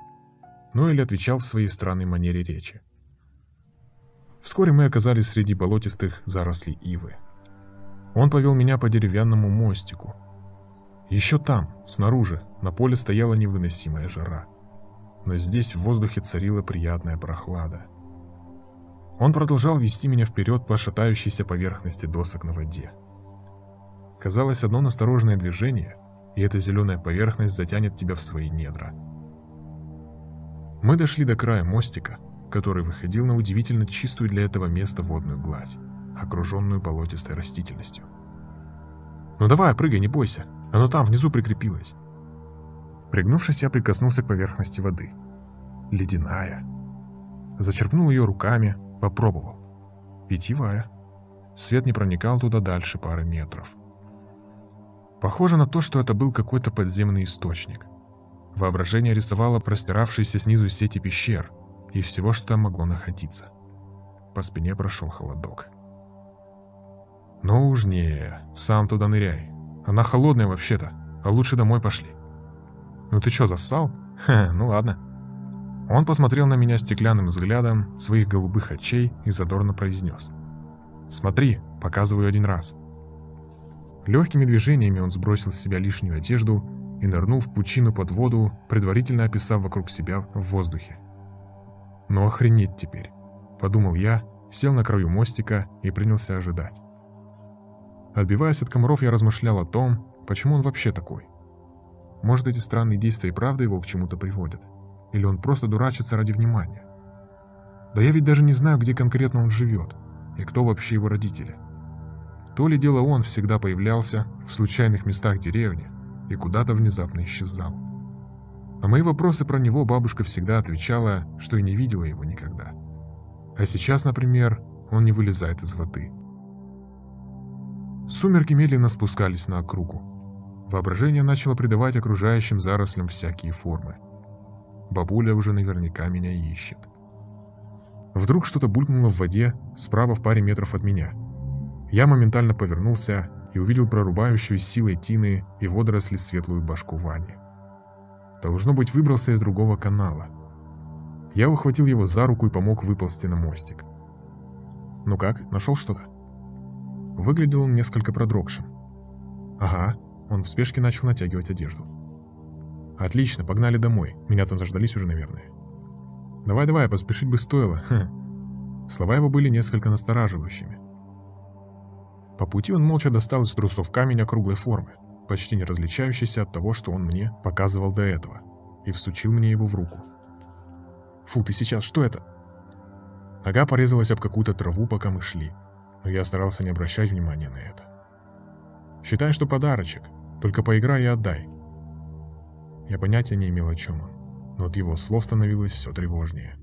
Ну или отвечал в своей странной манере речи. Вскоре мы оказались среди болотистых зарослей ивы. Он повел меня по деревянному мостику, еще там, снаружи, на поле стояла невыносимая жара. Но здесь в воздухе царила приятная прохлада. Он продолжал вести меня вперед по шатающейся поверхности досок на воде. Казалось, одно настороженное движение, и эта зеленая поверхность затянет тебя в свои недра. Мы дошли до края мостика, который выходил на удивительно чистую для этого места водную гладь, окруженную болотистой растительностью. «Ну давай, прыгай, не бойся, оно там внизу прикрепилось». Пригнувшись, я прикоснулся к поверхности воды. Ледяная. Зачерпнул ее руками, попробовал. Питьевая. Свет не проникал туда дальше пары метров. Похоже на то, что это был какой-то подземный источник. Воображение рисовало простиравшиеся снизу сети пещер и всего, что там могло находиться. По спине прошел холодок. «Ну уж не, сам туда ныряй. Она холодная вообще-то, а лучше домой пошли». «Ну ты чё, зассал? Ха, ну ладно». Он посмотрел на меня стеклянным взглядом своих голубых очей и задорно произнес. «Смотри, показываю один раз». Легкими движениями он сбросил с себя лишнюю одежду и нырнул в пучину под воду, предварительно описав вокруг себя в воздухе. «Ну охренеть теперь», — подумал я, сел на краю мостика и принялся ожидать. Отбиваясь от комаров, я размышлял о том, почему он вообще такой. Может, эти странные действия и правда его к чему-то приводят? Или он просто дурачится ради внимания? Да я ведь даже не знаю, где конкретно он живет, и кто вообще его родители. То ли дело он всегда появлялся в случайных местах деревни и куда-то внезапно исчезал. На мои вопросы про него бабушка всегда отвечала, что и не видела его никогда. А сейчас, например, он не вылезает из воды. Сумерки медленно спускались на округу. Воображение начало придавать окружающим зарослям всякие формы. Бабуля уже наверняка меня ищет. Вдруг что-то булькнуло в воде справа в паре метров от меня. Я моментально повернулся и увидел прорубающую силой тины и водоросли светлую башку Вани. Должно быть, выбрался из другого канала. Я ухватил его за руку и помог выползти на мостик. «Ну как, нашел что-то?» Выглядел он несколько продрогшим. «Ага», он в спешке начал натягивать одежду. «Отлично, погнали домой. Меня там заждались уже, наверное». «Давай-давай, поспешить бы стоило». Слова его были несколько настораживающими. По пути он молча достал из трусов камень округлой формы, почти не различающийся от того, что он мне показывал до этого, и всучил мне его в руку. «Фу, ты сейчас, что это?» Нога порезалась об какую-то траву, пока мы шли, но я старался не обращать внимания на это. «Считай, что подарочек», только поиграй и отдай. Я понятия не имел, о чем он, но от его слов становилось все тревожнее.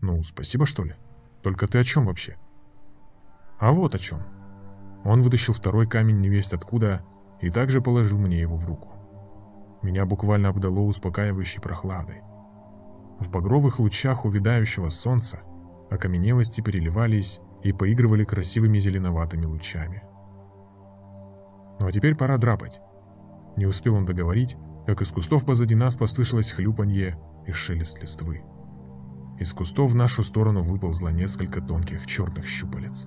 Ну, спасибо, что ли? Только ты о чем вообще? А вот о чем. Он вытащил второй камень невесть откуда и также положил мне его в руку. Меня буквально обдало успокаивающей прохладой. В багровых лучах увядающего солнца окаменелости переливались и поигрывали красивыми зеленоватыми лучами. Ну а теперь пора драпать. Не успел он договорить, как из кустов позади нас послышалось хлюпанье и шелест листвы. Из кустов в нашу сторону выползло несколько тонких черных щупалец.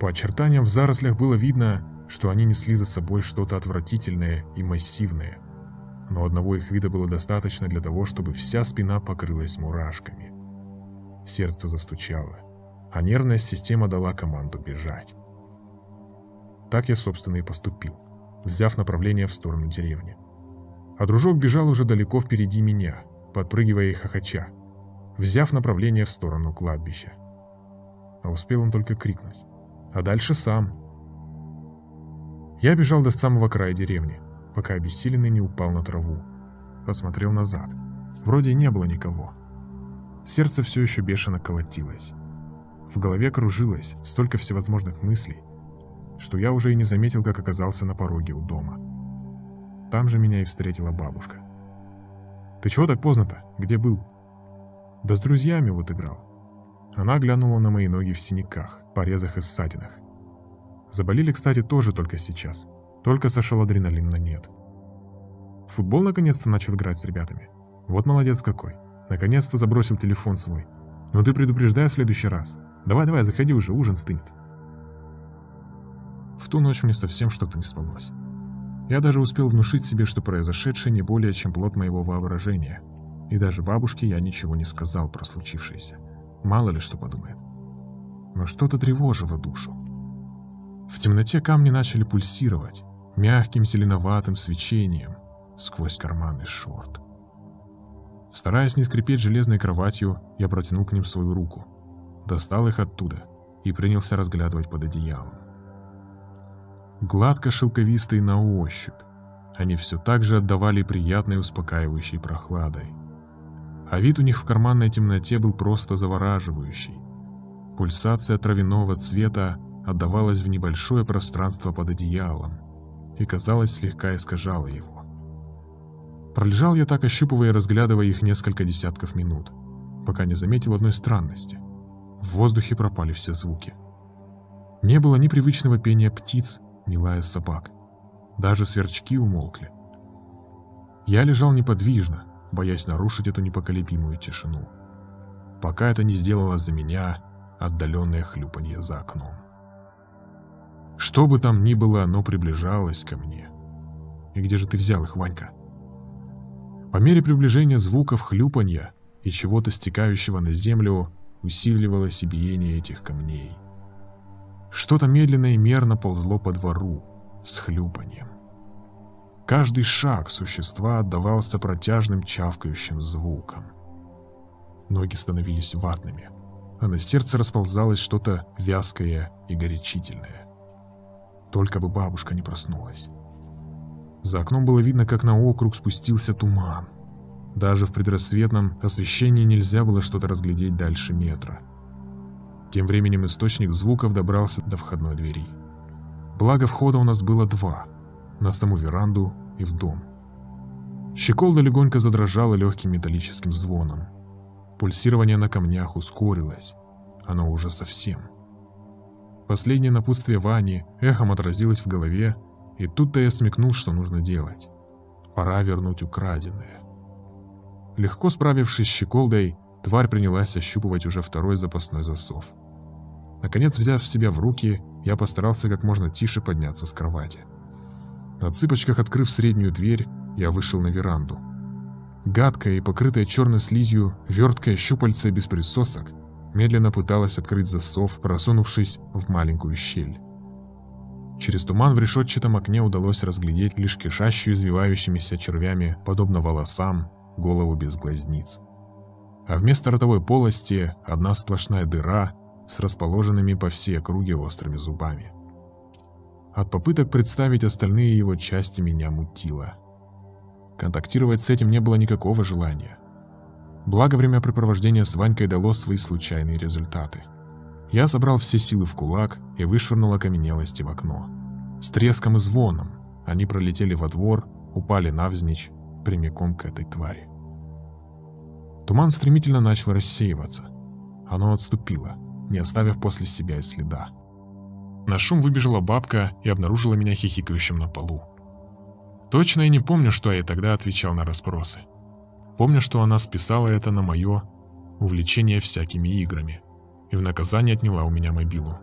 По очертаниям в зарослях было видно, что они несли за собой что-то отвратительное и массивное, но одного их вида было достаточно для того, чтобы вся спина покрылась мурашками. Сердце застучало, а нервная система дала команду бежать. Так я, собственно, и поступил, взяв направление в сторону деревни. А дружок бежал уже далеко впереди меня, подпрыгивая и хохоча, взяв направление в сторону кладбища. А успел он только крикнуть. А дальше сам. Я бежал до самого края деревни, пока обессиленный не упал на траву. Посмотрел назад. Вроде не было никого. Сердце все еще бешено колотилось. В голове кружилось столько всевозможных мыслей, что я уже и не заметил, как оказался на пороге у дома. Там же меня и встретила бабушка. «Ты чего так поздно-то? Где был?» «Да с друзьями вот играл». Она глянула на мои ноги в синяках, порезах и ссадинах. Заболели, кстати, тоже только сейчас. Только сошел адреналин на нет. футбол наконец-то начал играть с ребятами. Вот молодец какой. Наконец-то забросил телефон свой. Ну ты предупреждай в следующий раз. Давай-давай, заходи уже, ужин стынет. В ту ночь мне совсем что-то не спалось. Я даже успел внушить себе, что произошедшее не более чем плод моего воображения. И даже бабушке я ничего не сказал про случившееся. Мало ли что подумает. Но что-то тревожило душу. В темноте камни начали пульсировать, мягким зеленоватым свечением сквозь карманы шорт. Стараясь не скрипеть железной кроватью, я протянул к ним свою руку, достал их оттуда и принялся разглядывать под одеялом. Гладко шелковистые на ощупь, они все так же отдавали приятной успокаивающей прохладой. А вид у них в карманной темноте был просто завораживающий. Пульсация травяного цвета отдавалась в небольшое пространство под одеялом и, казалось, слегка искажала его. Пролежал я так, ощупывая и разглядывая их несколько десятков минут, пока не заметил одной странности. В воздухе пропали все звуки. Не было ни привычного пения птиц, ни лая собак. Даже сверчки умолкли. Я лежал неподвижно, боясь нарушить эту непоколебимую тишину. Пока это не сделало за меня отдаленное хлюпанье за окном. Что бы там ни было, оно приближалось ко мне. И где же ты взял их, Ванька? По мере приближения звуков хлюпанья и чего-то стекающего на землю усиливалось и биение этих камней. Что-то медленно и мерно ползло по двору с хлюпаньем. Каждый шаг существа отдавался протяжным чавкающим звуком. Ноги становились ватными, а на сердце расползалось что-то вязкое и горячительное. Только бы бабушка не проснулась. За окном было видно, как на округ спустился туман. Даже в предрассветном освещении нельзя было что-то разглядеть дальше метра. Тем временем источник звуков добрался до входной двери. Благо входа у нас было два — на саму веранду и в дом. Щеколда легонько задрожала легким металлическим звоном. Пульсирование на камнях ускорилось. Оно уже совсем. Последнее напутствие Вани эхом отразилось в голове, и тут-то я смекнул, что нужно делать. Пора вернуть украденное. Легко справившись с щеколдой, тварь принялась ощупывать уже второй запасной засов. Наконец, взяв себя в руки, я постарался как можно тише подняться с кровати. На цыпочках открыв среднюю дверь, я вышел на веранду. Гадкая и покрытая черной слизью, верткая щупальце без присосок, медленно пыталась открыть засов, просунувшись в маленькую щель. Через туман в решетчатом окне удалось разглядеть лишь кишащую извивающимися червями, подобно волосам, голову без глазниц. А вместо ротовой полости одна сплошная дыра с расположенными по всей округе острыми зубами. От попыток представить остальные его части меня мутило. Контактировать с этим не было никакого желания. Благо времяпрепровождение с Ванькой дало свои случайные результаты. Я собрал все силы в кулак и вышвырнул окаменелости в окно. С треском и звоном они пролетели во двор, упали навзничь, прямиком к этой твари. Туман стремительно начал рассеиваться. Оно отступило, не оставив после себя и следа. На шум выбежала бабка и обнаружила меня хихикающим на полу. Точно я не помню, что я тогда отвечал на расспросы. Помню, что она списала это на мое увлечение всякими играми и в наказание отняла у меня мобилу.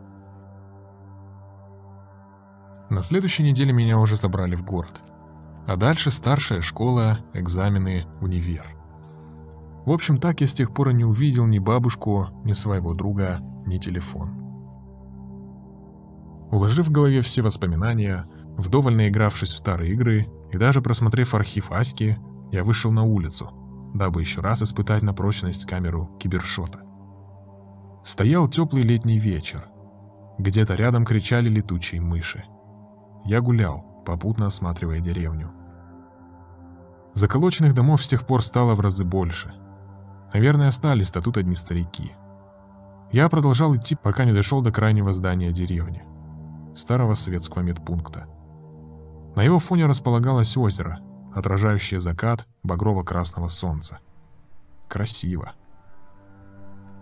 На следующей неделе меня уже забрали в город. А дальше старшая школа, экзамены, универ. В общем, так я с тех пор и не увидел ни бабушку, ни своего друга, ни телефон. Уложив в голове все воспоминания, вдоволь наигравшись в старые игры и даже просмотрев архив Аськи, я вышел на улицу, дабы еще раз испытать на прочность камеру кибершота. Стоял теплый летний вечер. Где-то рядом кричали летучие мыши. Я гулял, попутно осматривая деревню. Заколоченных домов с тех пор стало в разы больше. Наверное, остались-то тут одни старики. Я продолжал идти, пока не дошел до крайнего здания деревни старого советского медпункта. На его фоне располагалось озеро, отражающее закат багрово-красного солнца. Красиво.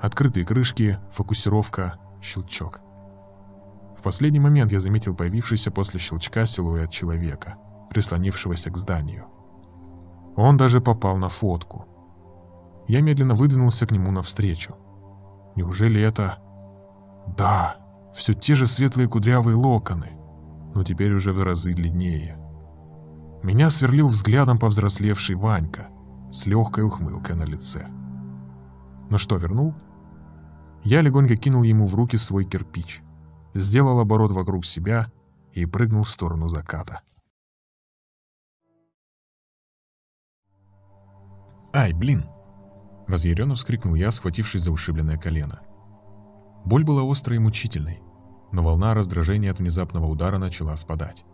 Открытые крышки, фокусировка, щелчок. В последний момент я заметил появившийся после щелчка силуэт человека, прислонившегося к зданию. Он даже попал на фотку. Я медленно выдвинулся к нему навстречу. Неужели это... Да, все те же светлые кудрявые локоны, но теперь уже в разы длиннее. Меня сверлил взглядом повзрослевший Ванька с легкой ухмылкой на лице. Ну что, вернул? Я легонько кинул ему в руки свой кирпич, сделал оборот вокруг себя и прыгнул в сторону заката. «Ай, блин!» Разъяренно вскрикнул я, схватившись за ушибленное колено. Боль была острой и мучительной, но волна раздражения от внезапного удара начала спадать.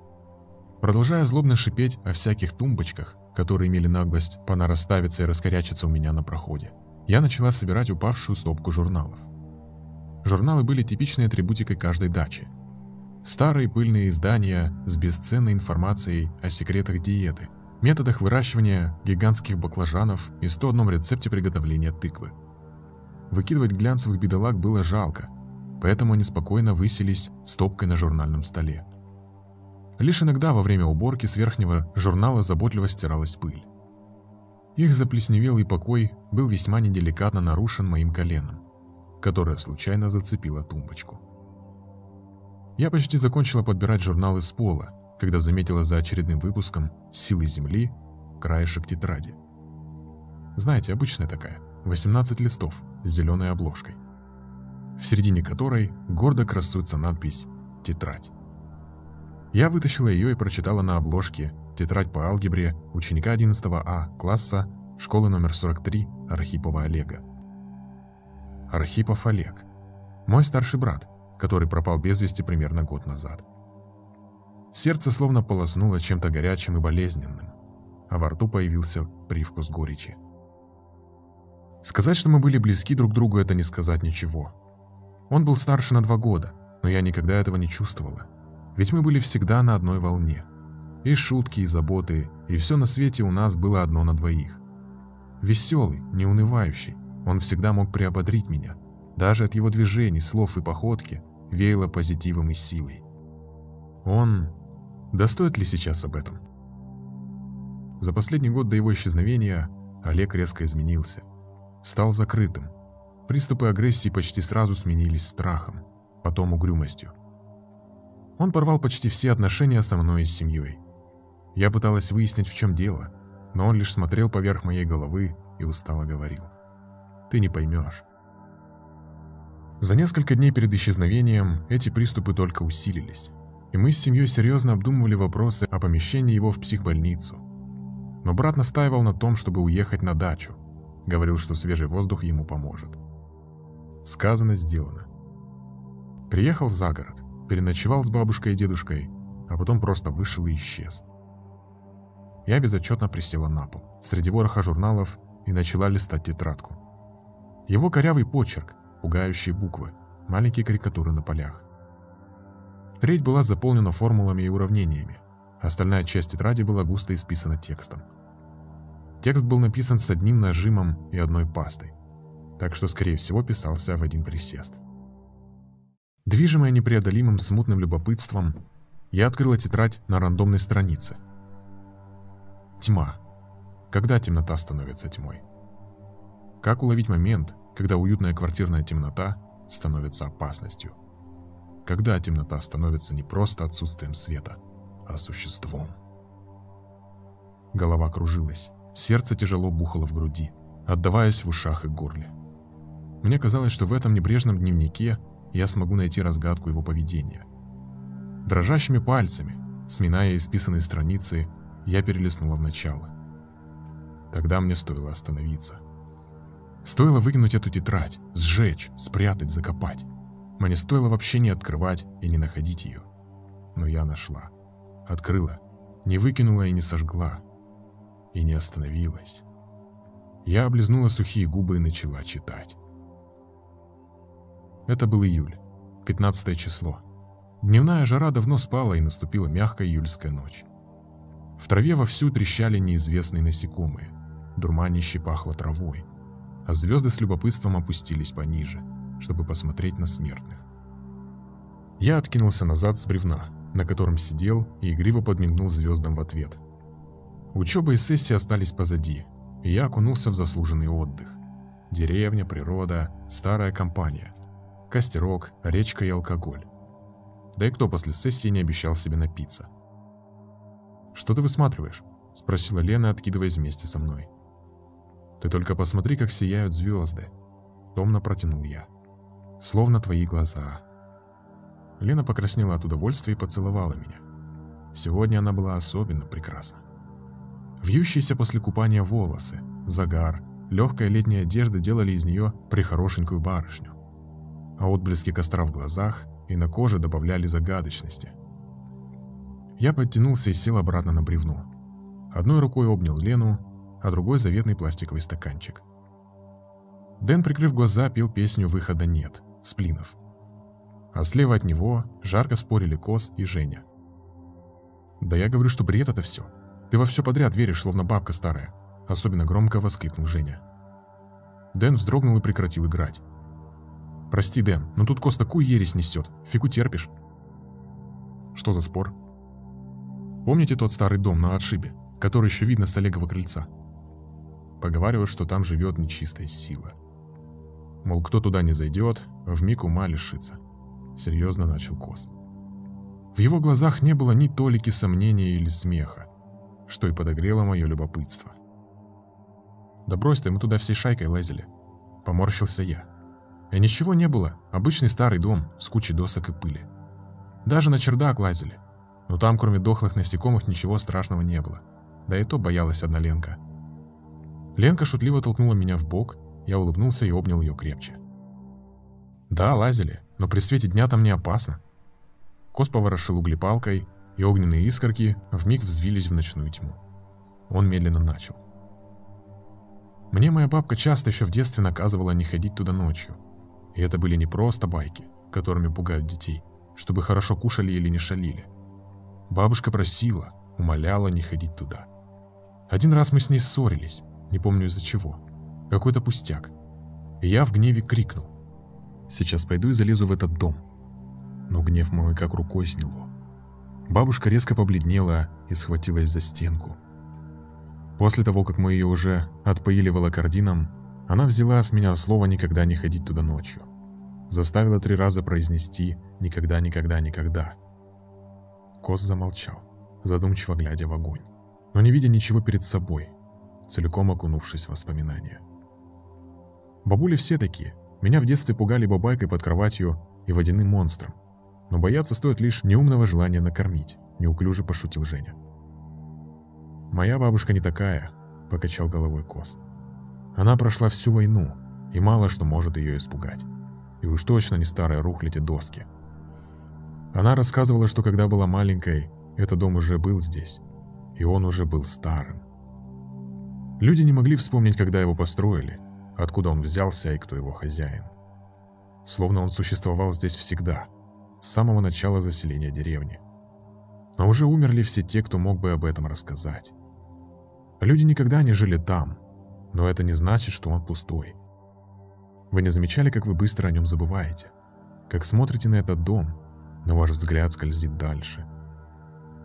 Продолжая злобно шипеть о всяких тумбочках, которые имели наглость понарасставиться и раскорячиться у меня на проходе, я начала собирать упавшую стопку журналов. Журналы были типичной атрибутикой каждой дачи. Старые пыльные издания с бесценной информацией о секретах диеты, методах выращивания гигантских баклажанов и 101 рецепте приготовления тыквы. Выкидывать глянцевых бедолаг было жалко, поэтому они спокойно высились стопкой на журнальном столе. Лишь иногда во время уборки с верхнего журнала заботливо стиралась пыль. Их заплесневелый покой был весьма неделикатно нарушен моим коленом, которое случайно зацепило тумбочку. Я почти закончила подбирать журналы с пола, когда заметила за очередным выпуском «Силы Земли» краешек тетради. Знаете, обычная такая, 18 листов с зеленой обложкой, в середине которой гордо красуется надпись «Тетрадь». Я вытащила ее и прочитала на обложке «Тетрадь по алгебре ученика 11 А класса школы номер 43 Архипова Олега». Архипов Олег. Мой старший брат, который пропал без вести примерно год назад. Сердце словно полоснуло чем-то горячим и болезненным, а во рту появился привкус горечи. Сказать, что мы были близки друг другу, это не сказать ничего. Он был старше на два года, но я никогда этого не чувствовала. Ведь мы были всегда на одной волне. И шутки, и заботы, и все на свете у нас было одно на двоих. Веселый, неунывающий, он всегда мог приободрить меня. Даже от его движений, слов и походки веяло позитивом и силой. Он... Да стоит ли сейчас об этом? За последний год до его исчезновения Олег резко изменился. Стал закрытым. Приступы агрессии почти сразу сменились страхом, потом угрюмостью. Он порвал почти все отношения со мной и с семьей. Я пыталась выяснить, в чем дело, но он лишь смотрел поверх моей головы и устало говорил. «Ты не поймешь. За несколько дней перед исчезновением эти приступы только усилились, и мы с семьей серьезно обдумывали вопросы о помещении его в психбольницу. Но брат настаивал на том, чтобы уехать на дачу, говорил, что свежий воздух ему поможет. Сказано, сделано. Приехал за город, переночевал с бабушкой и дедушкой, а потом просто вышел и исчез. Я безотчетно присела на пол, среди вороха журналов, и начала листать тетрадку. Его корявый почерк, пугающие буквы, маленькие карикатуры на полях. Треть была заполнена формулами и уравнениями, остальная часть тетради была густо исписана текстом. Текст был написан с одним нажимом и одной пастой, так что, скорее всего, писался в один присест. Движимая непреодолимым смутным любопытством, я открыла тетрадь на рандомной странице. Тьма. Когда темнота становится тьмой? Как уловить момент, когда уютная квартирная темнота становится опасностью. Когда темнота становится не просто отсутствием света, а существом. Голова кружилась, сердце тяжело бухало в груди, отдаваясь в ушах и горле. Мне казалось, что в этом небрежном дневнике я смогу найти разгадку его поведения. Дрожащими пальцами, сминая исписанные страницы, я перелистнула в начало. Тогда мне стоило остановиться – Стоило выкинуть эту тетрадь, сжечь, спрятать, закопать. Мне стоило вообще не открывать и не находить ее. Но я нашла. Открыла. Не выкинула и не сожгла. И не остановилась. Я облизнула сухие губы и начала читать. Это был июль, 15 число. Дневная жара давно спала, и наступила мягкая июльская ночь. В траве вовсю трещали неизвестные насекомые. Дурманище пахло травой а звезды с любопытством опустились пониже, чтобы посмотреть на смертных. Я откинулся назад с бревна, на котором сидел и игриво подмигнул звездам в ответ. Учеба и сессии остались позади, и я окунулся в заслуженный отдых. Деревня, природа, старая компания, костерок, речка и алкоголь. Да и кто после сессии не обещал себе напиться? «Что ты высматриваешь?» – спросила Лена, откидываясь вместе со мной. Ты только посмотри, как сияют звезды. Томно протянул я. Словно твои глаза. Лена покраснела от удовольствия и поцеловала меня. Сегодня она была особенно прекрасна. Вьющиеся после купания волосы, загар, легкая летняя одежда делали из нее прихорошенькую барышню. А отблески костра в глазах и на коже добавляли загадочности. Я подтянулся и сел обратно на бревно. Одной рукой обнял Лену, а другой заветный пластиковый стаканчик. Дэн, прикрыв глаза, пел песню «Выхода нет» Сплинов. А слева от него жарко спорили Кос и Женя. «Да я говорю, что бред это все. Ты во все подряд веришь, словно бабка старая», особенно громко воскликнул Женя. Дэн вздрогнул и прекратил играть. «Прости, Дэн, но тут Кос такую ересь несет, фигу терпишь». «Что за спор?» «Помните тот старый дом на отшибе, который еще видно с Олегова крыльца?» Поговаривают, что там живет нечистая сила. Мол, кто туда не зайдет, вмиг ума лишится. Серьезно начал Кос. В его глазах не было ни толики сомнения или смеха, что и подогрело мое любопытство. «Да брось ты, мы туда всей шайкой лазили», — поморщился я. И ничего не было, обычный старый дом с кучей досок и пыли. Даже на чердак лазили, но там кроме дохлых насекомых ничего страшного не было. Да и то боялась одна Ленка. Ленка шутливо толкнула меня в бок, я улыбнулся и обнял ее крепче. «Да, лазили, но при свете дня там не опасно». Кос поворошил углепалкой, и огненные искорки вмиг взвились в ночную тьму. Он медленно начал. Мне моя бабка часто еще в детстве наказывала не ходить туда ночью. И это были не просто байки, которыми пугают детей, чтобы хорошо кушали или не шалили. Бабушка просила, умоляла не ходить туда. Один раз мы с ней ссорились, не помню из-за чего. Какой-то пустяк. И я в гневе крикнул. Сейчас пойду и залезу в этот дом. Но гнев мой как рукой сняло. Бабушка резко побледнела и схватилась за стенку. После того, как мы ее уже отпоили волокордином, она взяла с меня слово никогда не ходить туда ночью. Заставила три раза произнести «никогда, никогда, никогда». Кос замолчал, задумчиво глядя в огонь, но не видя ничего перед собой, целиком окунувшись в воспоминания. Бабули все такие. Меня в детстве пугали бабайкой под кроватью и водяным монстром. Но бояться стоит лишь неумного желания накормить, неуклюже пошутил Женя. «Моя бабушка не такая», — покачал головой Кос. «Она прошла всю войну, и мало что может ее испугать. И уж точно не старая рухлядь и доски. Она рассказывала, что когда была маленькой, этот дом уже был здесь, и он уже был старым. Люди не могли вспомнить, когда его построили, откуда он взялся и кто его хозяин. Словно он существовал здесь всегда, с самого начала заселения деревни. Но уже умерли все те, кто мог бы об этом рассказать. Люди никогда не жили там, но это не значит, что он пустой. Вы не замечали, как вы быстро о нем забываете? Как смотрите на этот дом, но ваш взгляд скользит дальше.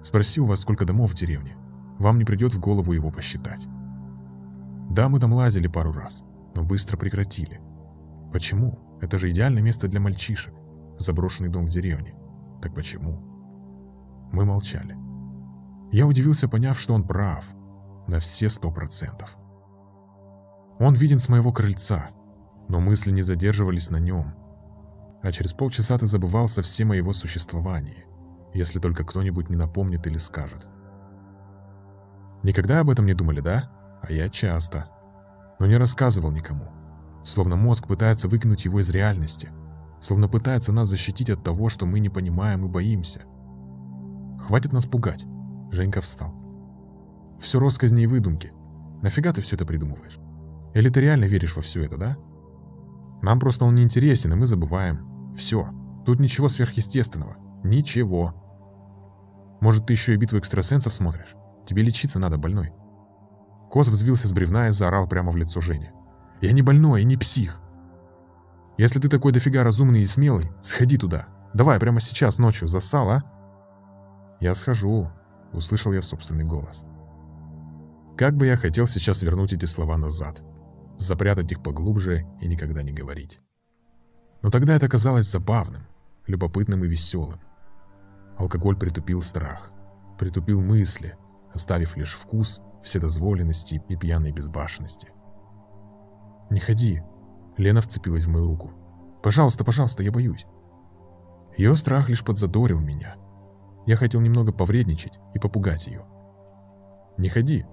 Спроси у вас, сколько домов в деревне. Вам не придет в голову его посчитать. Да, мы там лазили пару раз, но быстро прекратили. Почему? Это же идеальное место для мальчишек. Заброшенный дом в деревне. Так почему? Мы молчали. Я удивился, поняв, что он прав. На все сто процентов. Он виден с моего крыльца, но мысли не задерживались на нем. А через полчаса ты забывал совсем о его существовании, если только кто-нибудь не напомнит или скажет. Никогда об этом не думали, да? а я часто. Но не рассказывал никому. Словно мозг пытается выкинуть его из реальности. Словно пытается нас защитить от того, что мы не понимаем и боимся. Хватит нас пугать. Женька встал. Все росказни и выдумки. Нафига ты все это придумываешь? Или ты реально веришь во все это, да? Нам просто он не интересен, и мы забываем. Все. Тут ничего сверхъестественного. Ничего. Может, ты еще и битву экстрасенсов смотришь? Тебе лечиться надо, больной. Кос взвился с бревна и заорал прямо в лицо Жене. «Я не больной и не псих. Если ты такой дофига разумный и смелый, сходи туда. Давай, прямо сейчас, ночью, засал, а?» «Я схожу», — услышал я собственный голос. Как бы я хотел сейчас вернуть эти слова назад, запрятать их поглубже и никогда не говорить. Но тогда это казалось забавным, любопытным и веселым. Алкоголь притупил страх, притупил мысли, оставив лишь вкус вседозволенности и пьяной безбашенности. «Не ходи!» Лена вцепилась в мою руку. «Пожалуйста, пожалуйста, я боюсь!» Ее страх лишь подзадорил меня. Я хотел немного повредничать и попугать ее. «Не ходи!»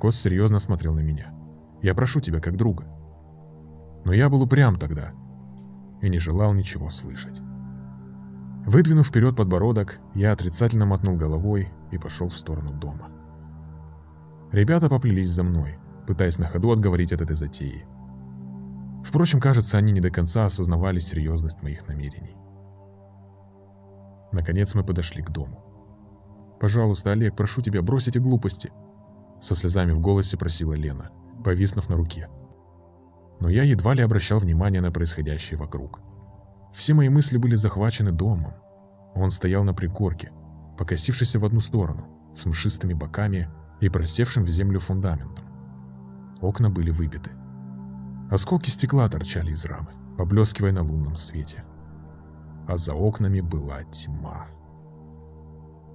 Кос серьезно смотрел на меня. Я прошу тебя как друга». Но я был упрям тогда и не желал ничего слышать. Выдвинув вперед подбородок, я отрицательно мотнул головой и пошел в сторону дома. Ребята поплелись за мной, пытаясь на ходу отговорить от этой затеи. Впрочем, кажется, они не до конца осознавали серьезность моих намерений. Наконец мы подошли к дому. «Пожалуйста, Олег, прошу тебя, брось эти глупости!» Со слезами в голосе просила Лена, повиснув на руке. Но я едва ли обращал внимание на происходящее вокруг. Все мои мысли были захвачены домом. Он стоял на пригорке, покосившийся в одну сторону, с мшистыми боками и просевшим в землю фундаментом. Окна были выбиты. Осколки стекла торчали из рамы, поблескивая на лунном свете. А за окнами была тьма.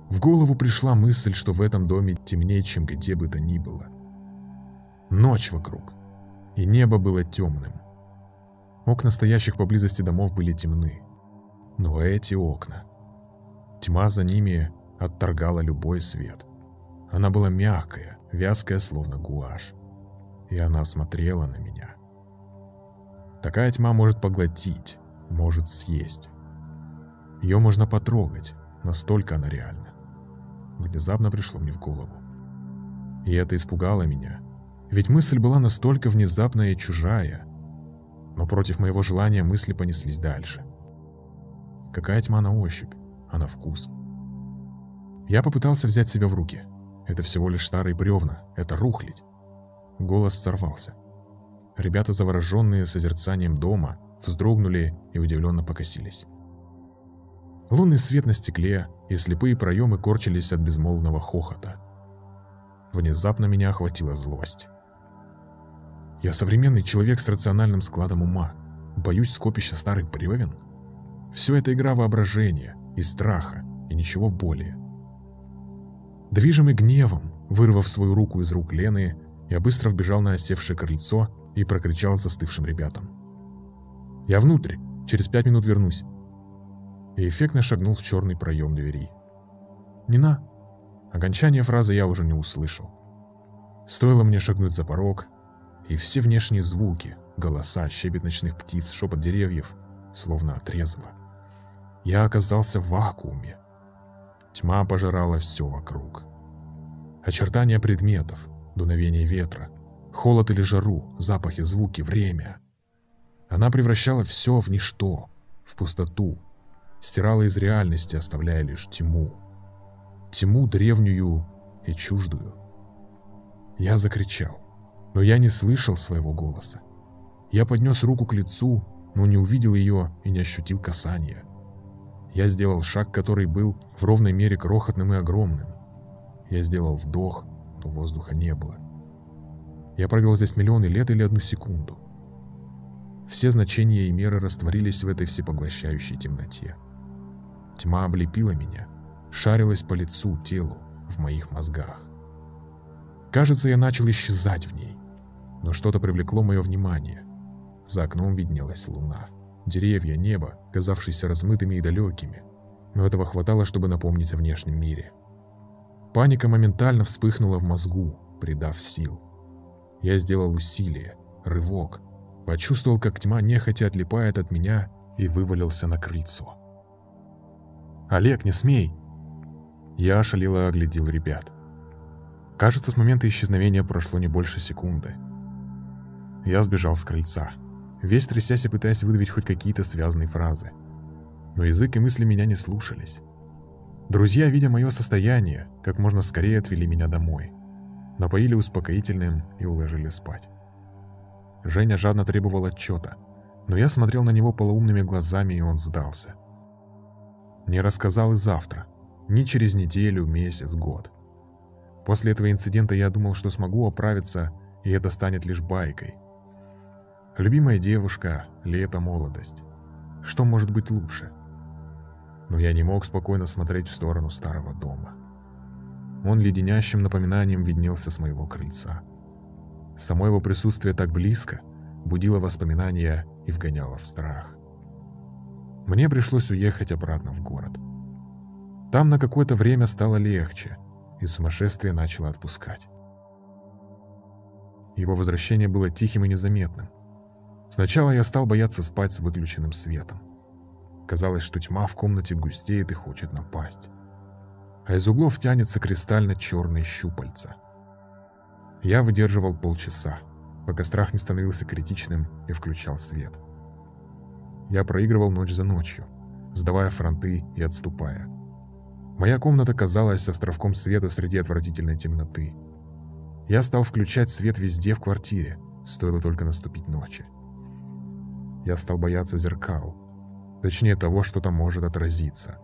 В голову пришла мысль, что в этом доме темнее, чем где бы то ни было. Ночь вокруг, и небо было темным. Окна стоящих поблизости домов были темны. Но эти окна... Тьма за ними отторгала любой свет. Она была мягкая, вязкая, словно гуашь. И она смотрела на меня. Такая тьма может поглотить, может съесть. Ее можно потрогать, настолько она реальна. Внезапно пришло мне в голову. И это испугало меня, ведь мысль была настолько внезапная и чужая. Но против моего желания мысли понеслись дальше. Какая тьма на ощупь, а на вкус. Я попытался взять себя в руки. Это всего лишь старые бревна, это рухлить. Голос сорвался. Ребята, завороженные созерцанием дома, вздрогнули и удивленно покосились. Лунный свет на стекле и слепые проемы корчились от безмолвного хохота. Внезапно меня охватила злость. Я современный человек с рациональным складом ума. Боюсь скопища старых бревен. Все это игра воображения и страха, и ничего более. Движимый гневом, вырвав свою руку из рук Лены, я быстро вбежал на осевшее крыльцо и прокричал застывшим ребятам. «Я внутрь, через пять минут вернусь». И эффектно шагнул в черный проем двери. «Нина!» Окончание фразы я уже не услышал. Стоило мне шагнуть за порог, и все внешние звуки, голоса, щебет ночных птиц, шепот деревьев, словно отрезало. Я оказался в вакууме. Тьма пожирала все вокруг. Очертания предметов, дуновение ветра, холод или жару, запахи, звуки, время. Она превращала все в ничто, в пустоту, стирала из реальности, оставляя лишь тьму. Тьму древнюю и чуждую. Я закричал но я не слышал своего голоса. Я поднес руку к лицу, но не увидел ее и не ощутил касания. Я сделал шаг, который был в ровной мере крохотным и огромным. Я сделал вдох, но воздуха не было. Я провел здесь миллионы лет или одну секунду. Все значения и меры растворились в этой всепоглощающей темноте. Тьма облепила меня, шарилась по лицу, телу, в моих мозгах. Кажется, я начал исчезать в ней но что-то привлекло мое внимание. За окном виднелась луна. Деревья, небо, казавшиеся размытыми и далекими. Но этого хватало, чтобы напомнить о внешнем мире. Паника моментально вспыхнула в мозгу, придав сил. Я сделал усилие, рывок, почувствовал, как тьма нехотя отлипает от меня и вывалился на крыльцо. «Олег, не смей!» Я ошалело оглядел ребят. Кажется, с момента исчезновения прошло не больше секунды. Я сбежал с крыльца, весь трясясь и пытаясь выдавить хоть какие-то связанные фразы. Но язык и мысли меня не слушались. Друзья, видя мое состояние, как можно скорее отвели меня домой. Напоили успокоительным и уложили спать. Женя жадно требовал отчета, но я смотрел на него полуумными глазами, и он сдался. Не рассказал и завтра, ни через неделю, месяц, год. После этого инцидента я думал, что смогу оправиться, и это станет лишь байкой. Любимая девушка, лето, молодость. Что может быть лучше? Но я не мог спокойно смотреть в сторону старого дома. Он леденящим напоминанием виднелся с моего крыльца. Само его присутствие так близко будило воспоминания и вгоняло в страх. Мне пришлось уехать обратно в город. Там на какое-то время стало легче, и сумасшествие начало отпускать. его возвращение было тихим и незаметным. Сначала я стал бояться спать с выключенным светом. Казалось, что тьма в комнате густеет и хочет напасть. А из углов тянется кристально-черные щупальца. Я выдерживал полчаса, пока страх не становился критичным и включал свет. Я проигрывал ночь за ночью, сдавая фронты и отступая. Моя комната казалась островком света среди отвратительной темноты. Я стал включать свет везде в квартире, стоило только наступить ночи. Я стал бояться зеркал, точнее того, что там может отразиться.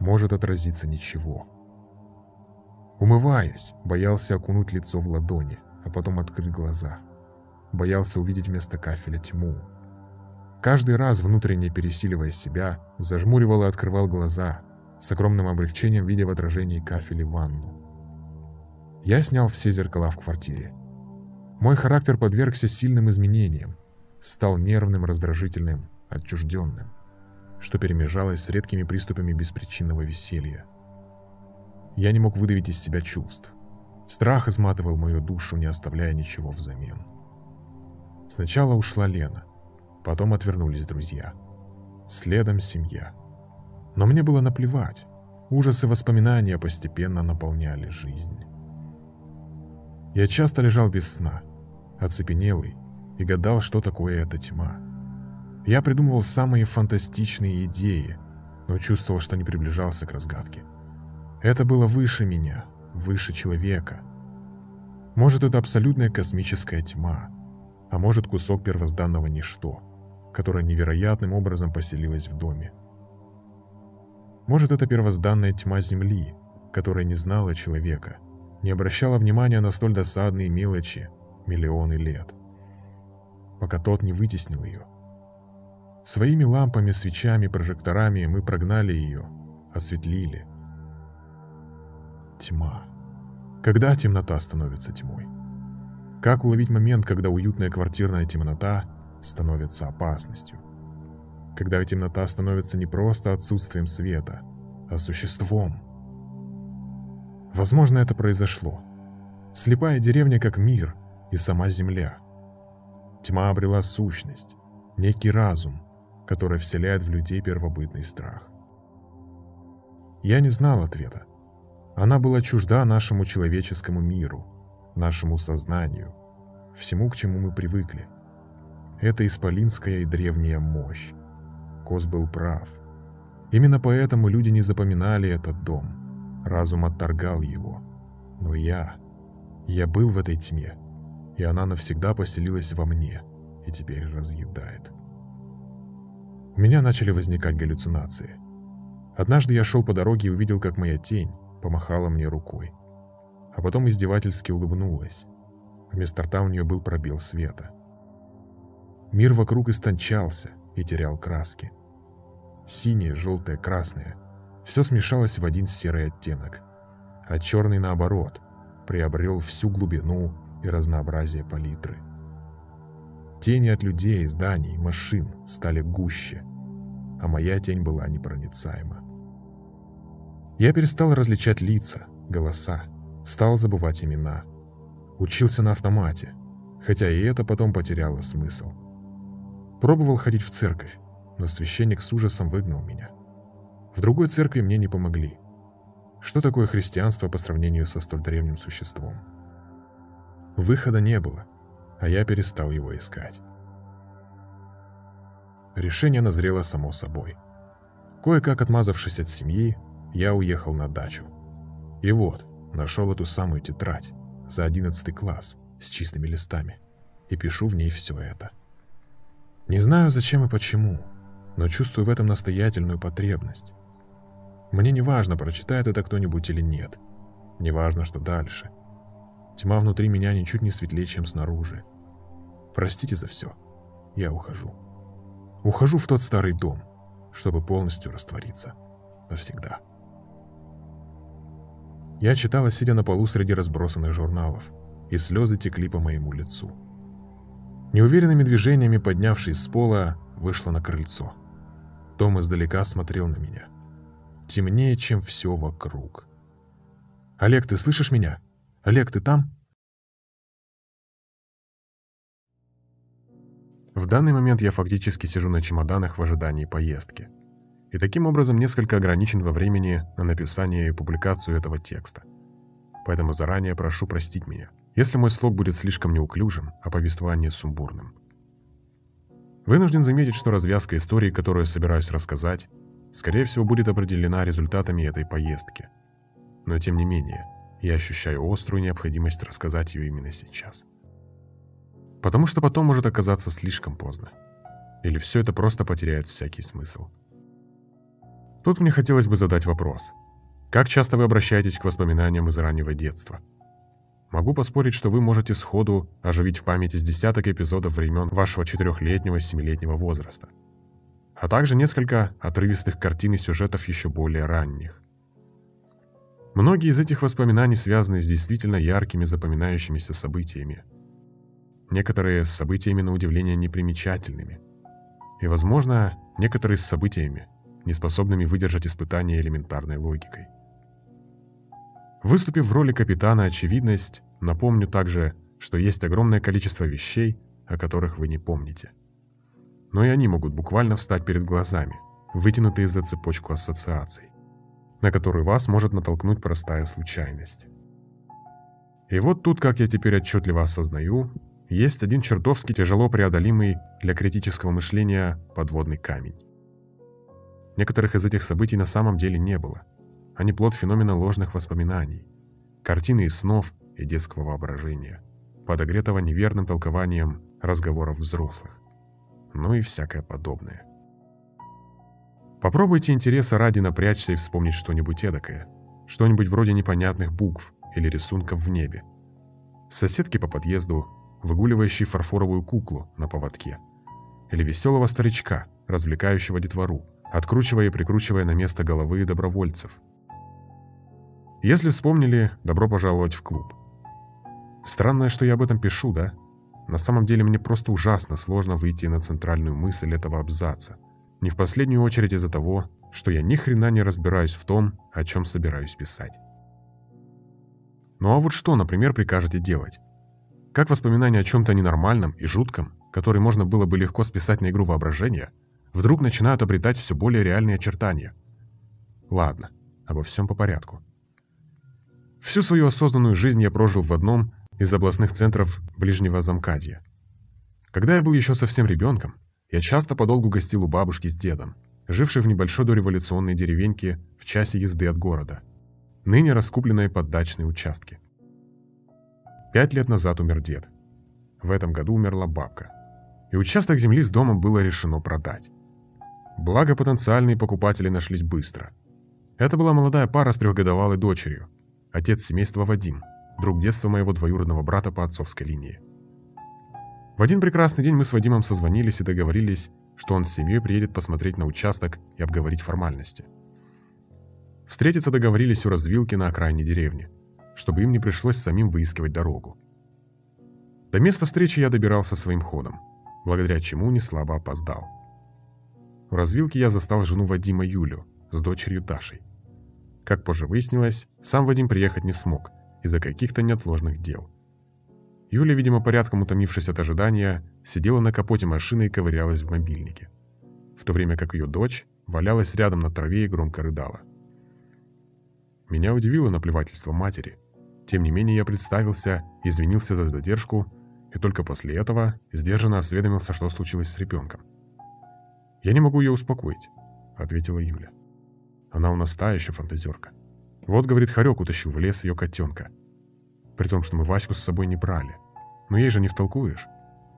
Может отразиться ничего. Умываясь, боялся окунуть лицо в ладони, а потом открыть глаза. Боялся увидеть вместо кафеля тьму. Каждый раз, внутренне пересиливая себя, зажмуривал и открывал глаза, с огромным облегчением видя в отражении кафеля ванну. Я снял все зеркала в квартире. Мой характер подвергся сильным изменениям, стал нервным, раздражительным, отчужденным, что перемежалось с редкими приступами беспричинного веселья. Я не мог выдавить из себя чувств. Страх изматывал мою душу, не оставляя ничего взамен. Сначала ушла Лена, потом отвернулись друзья. Следом семья. Но мне было наплевать. Ужасы воспоминания постепенно наполняли жизнь. Я часто лежал без сна, оцепенелый, и гадал, что такое эта тьма. Я придумывал самые фантастичные идеи, но чувствовал, что не приближался к разгадке. Это было выше меня, выше человека. Может, это абсолютная космическая тьма, а может, кусок первозданного ничто, которое невероятным образом поселилось в доме. Может, это первозданная тьма Земли, которая не знала человека, не обращала внимания на столь досадные мелочи миллионы лет пока тот не вытеснил ее. Своими лампами, свечами, прожекторами мы прогнали ее, осветлили. Тьма. Когда темнота становится тьмой? Как уловить момент, когда уютная квартирная темнота становится опасностью? Когда темнота становится не просто отсутствием света, а существом? Возможно, это произошло. Слепая деревня как мир и сама земля – Тьма обрела сущность, некий разум, который вселяет в людей первобытный страх. Я не знал ответа. Она была чужда нашему человеческому миру, нашему сознанию, всему, к чему мы привыкли. Это исполинская и древняя мощь. Кос был прав. Именно поэтому люди не запоминали этот дом. Разум отторгал его. Но я... Я был в этой тьме и она навсегда поселилась во мне и теперь разъедает. У меня начали возникать галлюцинации. Однажды я шел по дороге и увидел, как моя тень помахала мне рукой, а потом издевательски улыбнулась. Вместо рта у нее был пробел света. Мир вокруг истончался и терял краски. Синее, желтое, красное – все смешалось в один серый оттенок, а черный, наоборот, приобрел всю глубину и разнообразие палитры. Тени от людей, зданий, машин стали гуще, а моя тень была непроницаема. Я перестал различать лица, голоса, стал забывать имена. Учился на автомате, хотя и это потом потеряло смысл. Пробовал ходить в церковь, но священник с ужасом выгнал меня. В другой церкви мне не помогли. Что такое христианство по сравнению со столь древним существом? Выхода не было, а я перестал его искать. Решение назрело само собой. Кое-как отмазавшись от семьи, я уехал на дачу. И вот, нашел эту самую тетрадь за одиннадцатый класс с чистыми листами и пишу в ней все это. Не знаю, зачем и почему, но чувствую в этом настоятельную потребность. Мне не важно, прочитает это кто-нибудь или нет. Не важно, что дальше. Тьма внутри меня ничуть не светлее, чем снаружи. Простите за все. Я ухожу. Ухожу в тот старый дом, чтобы полностью раствориться. Навсегда. Я читала, сидя на полу среди разбросанных журналов, и слезы текли по моему лицу. Неуверенными движениями, поднявшись с пола, вышла на крыльцо. Том издалека смотрел на меня. Темнее, чем все вокруг. «Олег, ты слышишь меня?» Олег, ты там?» В данный момент я фактически сижу на чемоданах в ожидании поездки. И таким образом несколько ограничен во времени на написание и публикацию этого текста. Поэтому заранее прошу простить меня, если мой слог будет слишком неуклюжим, а повествование сумбурным. Вынужден заметить, что развязка истории, которую я собираюсь рассказать, скорее всего будет определена результатами этой поездки. Но тем не менее, я ощущаю острую необходимость рассказать ее именно сейчас. Потому что потом может оказаться слишком поздно. Или все это просто потеряет всякий смысл. Тут мне хотелось бы задать вопрос. Как часто вы обращаетесь к воспоминаниям из раннего детства? Могу поспорить, что вы можете сходу оживить в памяти с десяток эпизодов времен вашего четырехлетнего, семилетнего возраста. А также несколько отрывистых картин и сюжетов еще более ранних. Многие из этих воспоминаний связаны с действительно яркими запоминающимися событиями. Некоторые с событиями на удивление непримечательными. И, возможно, некоторые с событиями, не способными выдержать испытания элементарной логикой. Выступив в роли капитана «Очевидность», напомню также, что есть огромное количество вещей, о которых вы не помните. Но и они могут буквально встать перед глазами, вытянутые за цепочку ассоциаций, на которую вас может натолкнуть простая случайность. И вот тут, как я теперь отчетливо осознаю, есть один чертовски тяжело преодолимый для критического мышления подводный камень. Некоторых из этих событий на самом деле не было. Они плод феномена ложных воспоминаний, картины из снов и детского воображения, подогретого неверным толкованием разговоров взрослых. Ну и всякое подобное. Попробуйте интереса ради напрячься и вспомнить что-нибудь эдакое. Что-нибудь вроде непонятных букв или рисунков в небе. Соседки по подъезду, выгуливающей фарфоровую куклу на поводке. Или веселого старичка, развлекающего детвору, откручивая и прикручивая на место головы добровольцев. Если вспомнили, добро пожаловать в клуб. Странно, что я об этом пишу, да? На самом деле мне просто ужасно сложно выйти на центральную мысль этого абзаца. Не в последнюю очередь из-за того, что я ни хрена не разбираюсь в том, о чем собираюсь писать. Ну а вот что, например, прикажете делать? Как воспоминание о чем-то ненормальном и жутком, который можно было бы легко списать на игру воображения – вдруг начинают обретать все более реальные очертания. Ладно, обо всем по порядку. Всю свою осознанную жизнь я прожил в одном из областных центров ближнего Замкадья. Когда я был еще совсем ребенком, я часто подолгу гостил у бабушки с дедом, жившей в небольшой дореволюционной деревеньке в часе езды от города, ныне раскупленной под дачные участки. Пять лет назад умер дед. В этом году умерла бабка. И участок земли с домом было решено продать. Благо, потенциальные покупатели нашлись быстро. Это была молодая пара с трехгодовалой дочерью, отец семейства Вадим, друг детства моего двоюродного брата по отцовской линии. В один прекрасный день мы с Вадимом созвонились и договорились, что он с семьей приедет посмотреть на участок и обговорить формальности. Встретиться договорились у развилки на окраине деревни, чтобы им не пришлось самим выискивать дорогу. До места встречи я добирался своим ходом, благодаря чему не слабо опоздал. В развилке я застал жену Вадима Юлю с дочерью Дашей. Как позже выяснилось, сам Вадим приехать не смог из-за каких-то неотложных дел. Юля, видимо, порядком утомившись от ожидания, сидела на капоте машины и ковырялась в мобильнике, в то время как ее дочь валялась рядом на траве и громко рыдала. Меня удивило наплевательство матери. Тем не менее, я представился, извинился за задержку, и только после этого сдержанно осведомился, что случилось с ребенком. «Я не могу ее успокоить», — ответила Юля. «Она у нас та еще фантазерка. Вот, говорит, Харек утащил в лес ее котенка. При том, что мы Ваську с собой не брали. Но ей же не втолкуешь.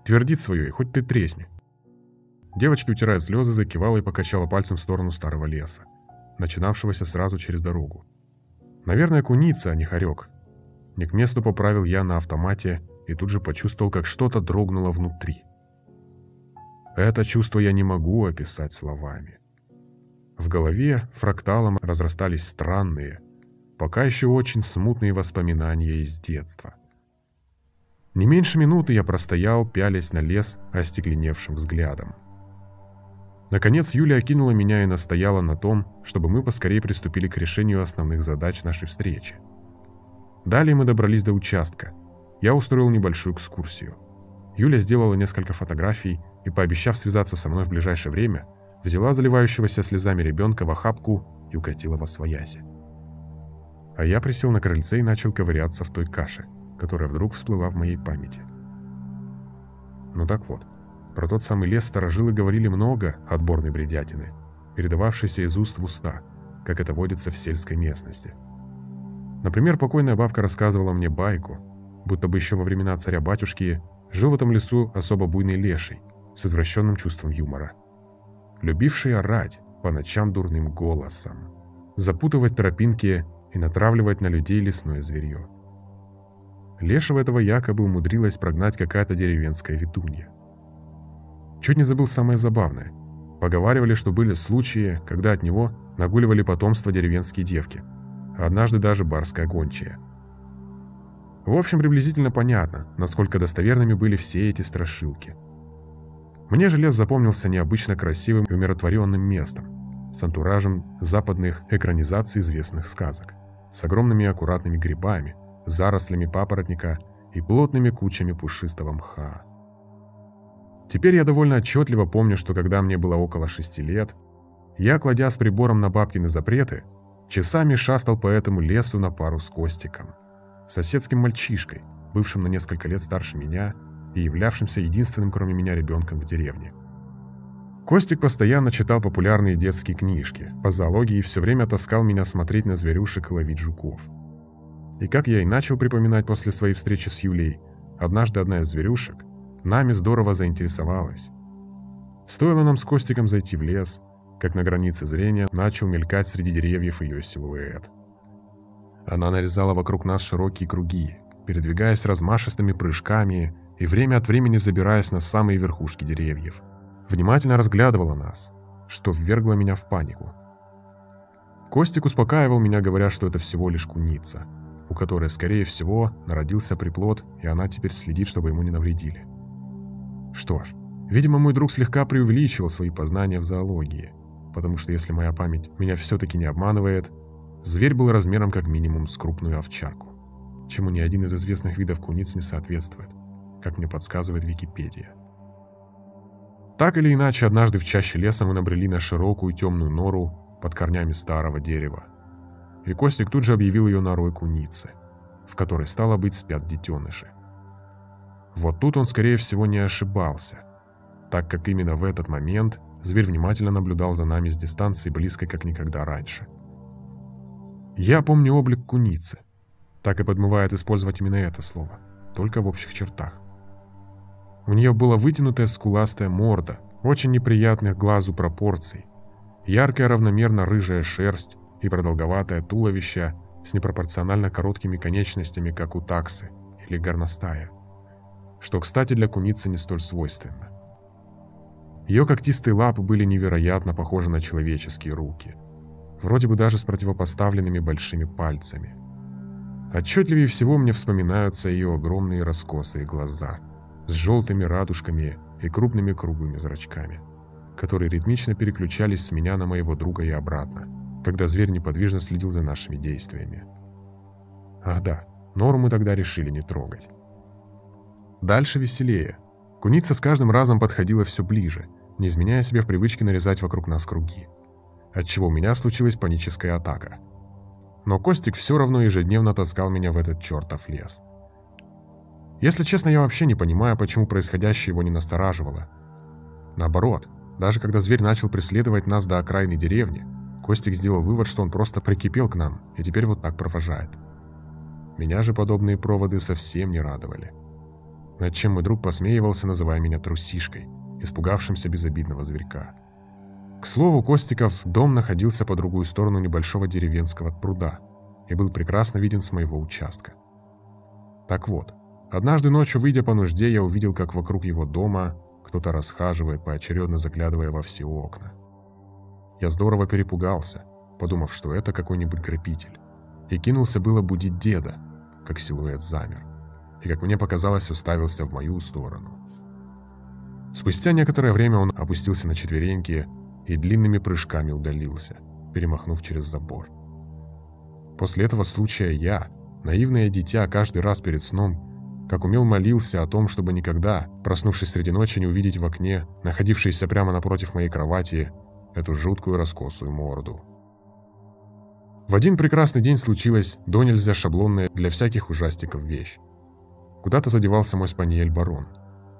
Твердит свое, и хоть ты тресни». Девочка, утирая слезы, закивала и покачала пальцем в сторону старого леса, начинавшегося сразу через дорогу. «Наверное, куница, а не хорек». Не к месту поправил я на автомате и тут же почувствовал, как что-то дрогнуло внутри. Это чувство я не могу описать словами. В голове фракталом разрастались странные, пока еще очень смутные воспоминания из детства. Не меньше минуты я простоял, пялясь на лес остекленевшим взглядом. Наконец Юля окинула меня и настояла на том, чтобы мы поскорее приступили к решению основных задач нашей встречи. Далее мы добрались до участка. Я устроил небольшую экскурсию – Юля сделала несколько фотографий и, пообещав связаться со мной в ближайшее время, взяла заливающегося слезами ребенка в охапку и укатила во свояси. А я присел на крыльце и начал ковыряться в той каше, которая вдруг всплыла в моей памяти. Ну так вот, про тот самый лес старожилы говорили много отборной бредятины, передававшейся из уст в уста, как это водится в сельской местности. Например, покойная бабка рассказывала мне байку, будто бы еще во времена царя-батюшки жил в этом лесу особо буйный леший с извращенным чувством юмора, любивший орать по ночам дурным голосом, запутывать тропинки и натравливать на людей лесное зверье. Лешего этого якобы умудрилась прогнать какая-то деревенская ведунья. Чуть не забыл самое забавное. Поговаривали, что были случаи, когда от него нагуливали потомство деревенские девки, а однажды даже барская гончая – в общем, приблизительно понятно, насколько достоверными были все эти страшилки. Мне же лес запомнился необычно красивым и умиротворенным местом, с антуражем западных экранизаций известных сказок, с огромными аккуратными грибами, зарослями папоротника и плотными кучами пушистого мха. Теперь я довольно отчетливо помню, что когда мне было около шести лет, я, кладя с прибором на бабкины запреты, часами шастал по этому лесу на пару с Костиком соседским мальчишкой, бывшим на несколько лет старше меня и являвшимся единственным, кроме меня, ребенком в деревне. Костик постоянно читал популярные детские книжки по зоологии и все время таскал меня смотреть на зверюшек и ловить жуков. И как я и начал припоминать после своей встречи с Юлей, однажды одна из зверюшек нами здорово заинтересовалась. Стоило нам с Костиком зайти в лес, как на границе зрения начал мелькать среди деревьев ее силуэт. Она нарезала вокруг нас широкие круги, передвигаясь размашистыми прыжками и время от времени забираясь на самые верхушки деревьев. Внимательно разглядывала нас, что ввергло меня в панику. Костик успокаивал меня, говоря, что это всего лишь куница, у которой, скорее всего, народился приплод, и она теперь следит, чтобы ему не навредили. Что ж, видимо, мой друг слегка преувеличивал свои познания в зоологии, потому что если моя память меня все-таки не обманывает, Зверь был размером как минимум с крупную овчарку, чему ни один из известных видов куниц не соответствует, как мне подсказывает Википедия. Так или иначе, однажды в чаще леса мы набрели на широкую темную нору под корнями старого дерева. И Костик тут же объявил ее норой куницы, в которой стало быть спят детеныши. Вот тут он, скорее всего, не ошибался, так как именно в этот момент зверь внимательно наблюдал за нами с дистанции близкой, как никогда раньше – я помню облик куницы. Так и подмывает использовать именно это слово, только в общих чертах. У нее была вытянутая скуластая морда, очень неприятных глазу пропорций, яркая равномерно рыжая шерсть и продолговатое туловище с непропорционально короткими конечностями, как у таксы или горностая, что, кстати, для куницы не столь свойственно. Ее когтистые лапы были невероятно похожи на человеческие руки – вроде бы даже с противопоставленными большими пальцами. Отчетливее всего мне вспоминаются ее огромные раскосые глаза с желтыми радужками и крупными круглыми зрачками, которые ритмично переключались с меня на моего друга и обратно, когда зверь неподвижно следил за нашими действиями. Ах да, нору мы тогда решили не трогать. Дальше веселее. Куница с каждым разом подходила все ближе, не изменяя себе в привычке нарезать вокруг нас круги отчего у меня случилась паническая атака. Но Костик все равно ежедневно таскал меня в этот чертов лес. Если честно, я вообще не понимаю, почему происходящее его не настораживало. Наоборот, даже когда зверь начал преследовать нас до окраины деревни, Костик сделал вывод, что он просто прикипел к нам и теперь вот так провожает. Меня же подобные проводы совсем не радовали. Над чем мой друг посмеивался, называя меня трусишкой, испугавшимся безобидного зверька. К слову, Костиков дом находился по другую сторону небольшого деревенского пруда и был прекрасно виден с моего участка. Так вот, однажды ночью, выйдя по нужде, я увидел, как вокруг его дома кто-то расхаживает, поочередно заглядывая во все окна. Я здорово перепугался, подумав, что это какой-нибудь грабитель, и кинулся было будить деда, как силуэт замер, и, как мне показалось, уставился в мою сторону. Спустя некоторое время он опустился на четвереньки и длинными прыжками удалился, перемахнув через забор. После этого случая я, наивное дитя, каждый раз перед сном как умел молился о том, чтобы никогда, проснувшись среди ночи, не увидеть в окне, находившейся прямо напротив моей кровати, эту жуткую раскосую морду. В один прекрасный день случилась до нельзя шаблонная для всяких ужастиков вещь. Куда-то задевался мой спаниель барон,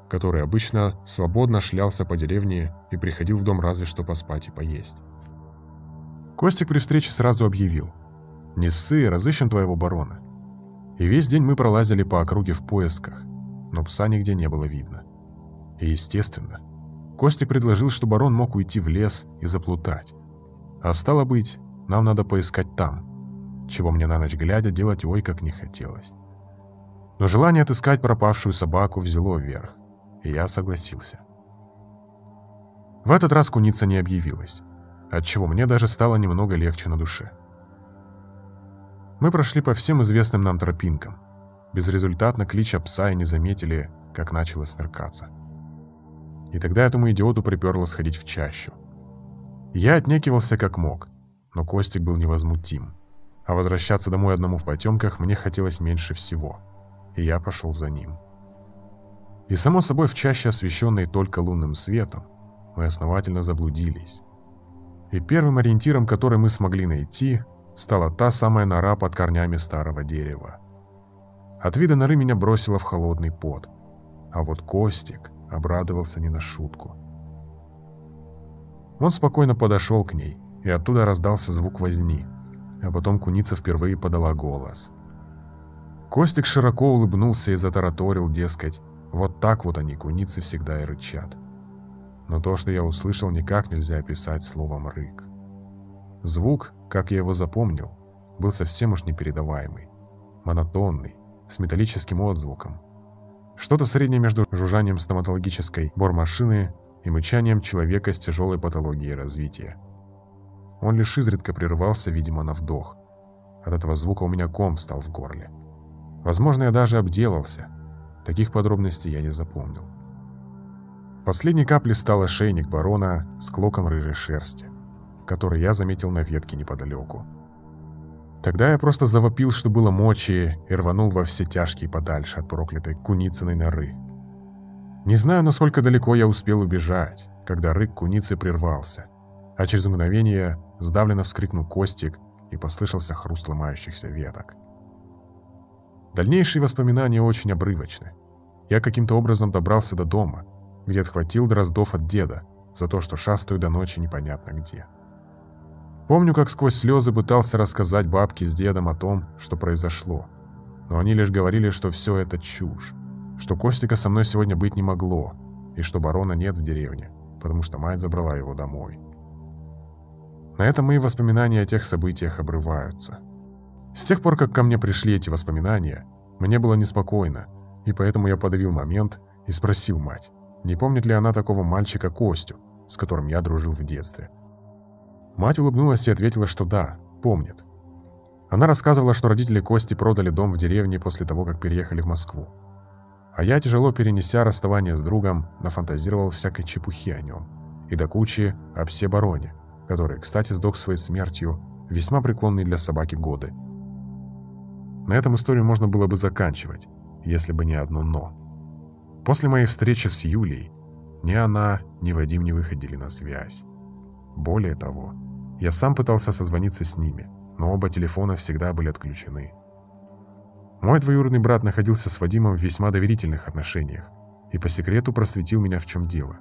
который обычно свободно шлялся по деревне и приходил в дом разве что поспать и поесть. Костик при встрече сразу объявил. «Не ссы, разыщем твоего барона». И весь день мы пролазили по округе в поисках, но пса нигде не было видно. И естественно, Костик предложил, что барон мог уйти в лес и заплутать. А стало быть, нам надо поискать там, чего мне на ночь глядя делать ой как не хотелось. Но желание отыскать пропавшую собаку взяло вверх, и я согласился. В этот раз куница не объявилась, отчего мне даже стало немного легче на душе. Мы прошли по всем известным нам тропинкам, безрезультатно клича пса и не заметили, как начало смеркаться. И тогда этому идиоту приперло сходить в чащу. Я отнекивался как мог, но Костик был невозмутим. А возвращаться домой одному в потемках мне хотелось меньше всего, и я пошел за ним. И само собой в чаще, освещенной только лунным светом, мы основательно заблудились. И первым ориентиром, который мы смогли найти, стала та самая нора под корнями старого дерева. От вида норы меня бросило в холодный пот, а вот Костик обрадовался не на шутку. Он спокойно подошел к ней и оттуда раздался звук возни, а потом куница впервые подала голос. Костик широко улыбнулся и затараторил, дескать, вот так вот они, куницы, всегда и рычат. Но то, что я услышал, никак нельзя описать словом «рык». Звук, как я его запомнил, был совсем уж непередаваемый, монотонный, с металлическим отзвуком. Что-то среднее между жужжанием стоматологической бормашины и мычанием человека с тяжелой патологией развития. Он лишь изредка прерывался, видимо, на вдох. От этого звука у меня ком встал в горле. Возможно, я даже обделался. Таких подробностей я не запомнил. Последней каплей стал ошейник барона с клоком рыжей шерсти, который я заметил на ветке неподалеку. Тогда я просто завопил, что было мочи, и рванул во все тяжкие подальше от проклятой куницыной норы. Не знаю, насколько далеко я успел убежать, когда рык куницы прервался, а через мгновение Сдавленно вскрикнул Костик, и послышался хруст ломающихся веток. Дальнейшие воспоминания очень обрывочны. Я каким-то образом добрался до дома, где отхватил дроздов от деда за то, что шастаю до ночи непонятно где. Помню, как сквозь слезы пытался рассказать бабке с дедом о том, что произошло. Но они лишь говорили, что все это чушь, что Костика со мной сегодня быть не могло, и что барона нет в деревне, потому что мать забрала его домой. На этом мои воспоминания о тех событиях обрываются. С тех пор, как ко мне пришли эти воспоминания, мне было неспокойно, и поэтому я подавил момент и спросил мать, не помнит ли она такого мальчика Костю, с которым я дружил в детстве. Мать улыбнулась и ответила, что да, помнит. Она рассказывала, что родители Кости продали дом в деревне после того, как переехали в Москву. А я, тяжело перенеся расставание с другом, нафантазировал всякой чепухи о нем. И до кучи о псе бароне, который, кстати, сдох своей смертью весьма преклонные для собаки годы. На этом историю можно было бы заканчивать, если бы не одно «но». После моей встречи с Юлей ни она, ни Вадим не выходили на связь. Более того, я сам пытался созвониться с ними, но оба телефона всегда были отключены. Мой двоюродный брат находился с Вадимом в весьма доверительных отношениях и по секрету просветил меня в чем дело.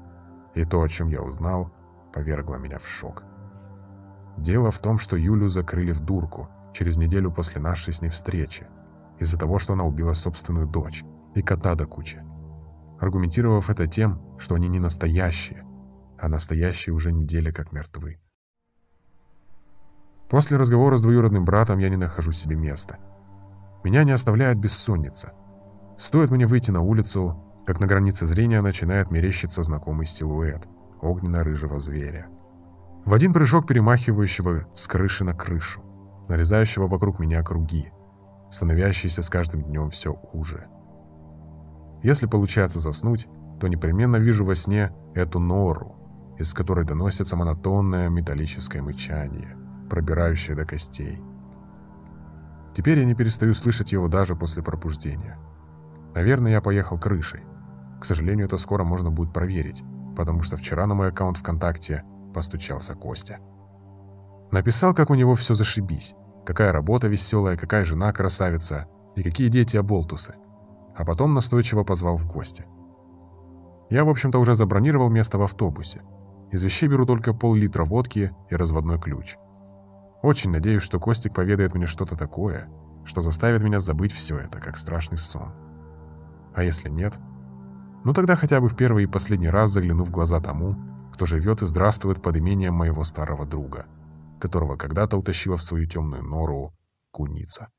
И то, о чем я узнал, повергло меня в шок. Дело в том, что Юлю закрыли в дурку через неделю после нашей с ней встречи, из-за того, что она убила собственную дочь и кота до кучи, аргументировав это тем, что они не настоящие, а настоящие уже недели как мертвы. После разговора с двоюродным братом я не нахожу себе места. Меня не оставляет бессонница. Стоит мне выйти на улицу, как на границе зрения начинает мерещиться знакомый силуэт огненно-рыжего зверя в один прыжок перемахивающего с крыши на крышу, нарезающего вокруг меня круги, становящиеся с каждым днем все уже. Если получается заснуть, то непременно вижу во сне эту нору, из которой доносится монотонное металлическое мычание, пробирающее до костей. Теперь я не перестаю слышать его даже после пробуждения. Наверное, я поехал крышей. К сожалению, это скоро можно будет проверить, потому что вчера на мой аккаунт ВКонтакте постучался Костя. Написал, как у него все зашибись, какая работа веселая, какая жена красавица и какие дети оболтусы. А потом настойчиво позвал в гости. Я, в общем-то, уже забронировал место в автобусе. Из вещей беру только пол-литра водки и разводной ключ. Очень надеюсь, что Костик поведает мне что-то такое, что заставит меня забыть все это, как страшный сон. А если нет, ну тогда хотя бы в первый и последний раз загляну в глаза тому, кто живет и здравствует под имением моего старого друга, которого когда-то утащила в свою темную нору куница.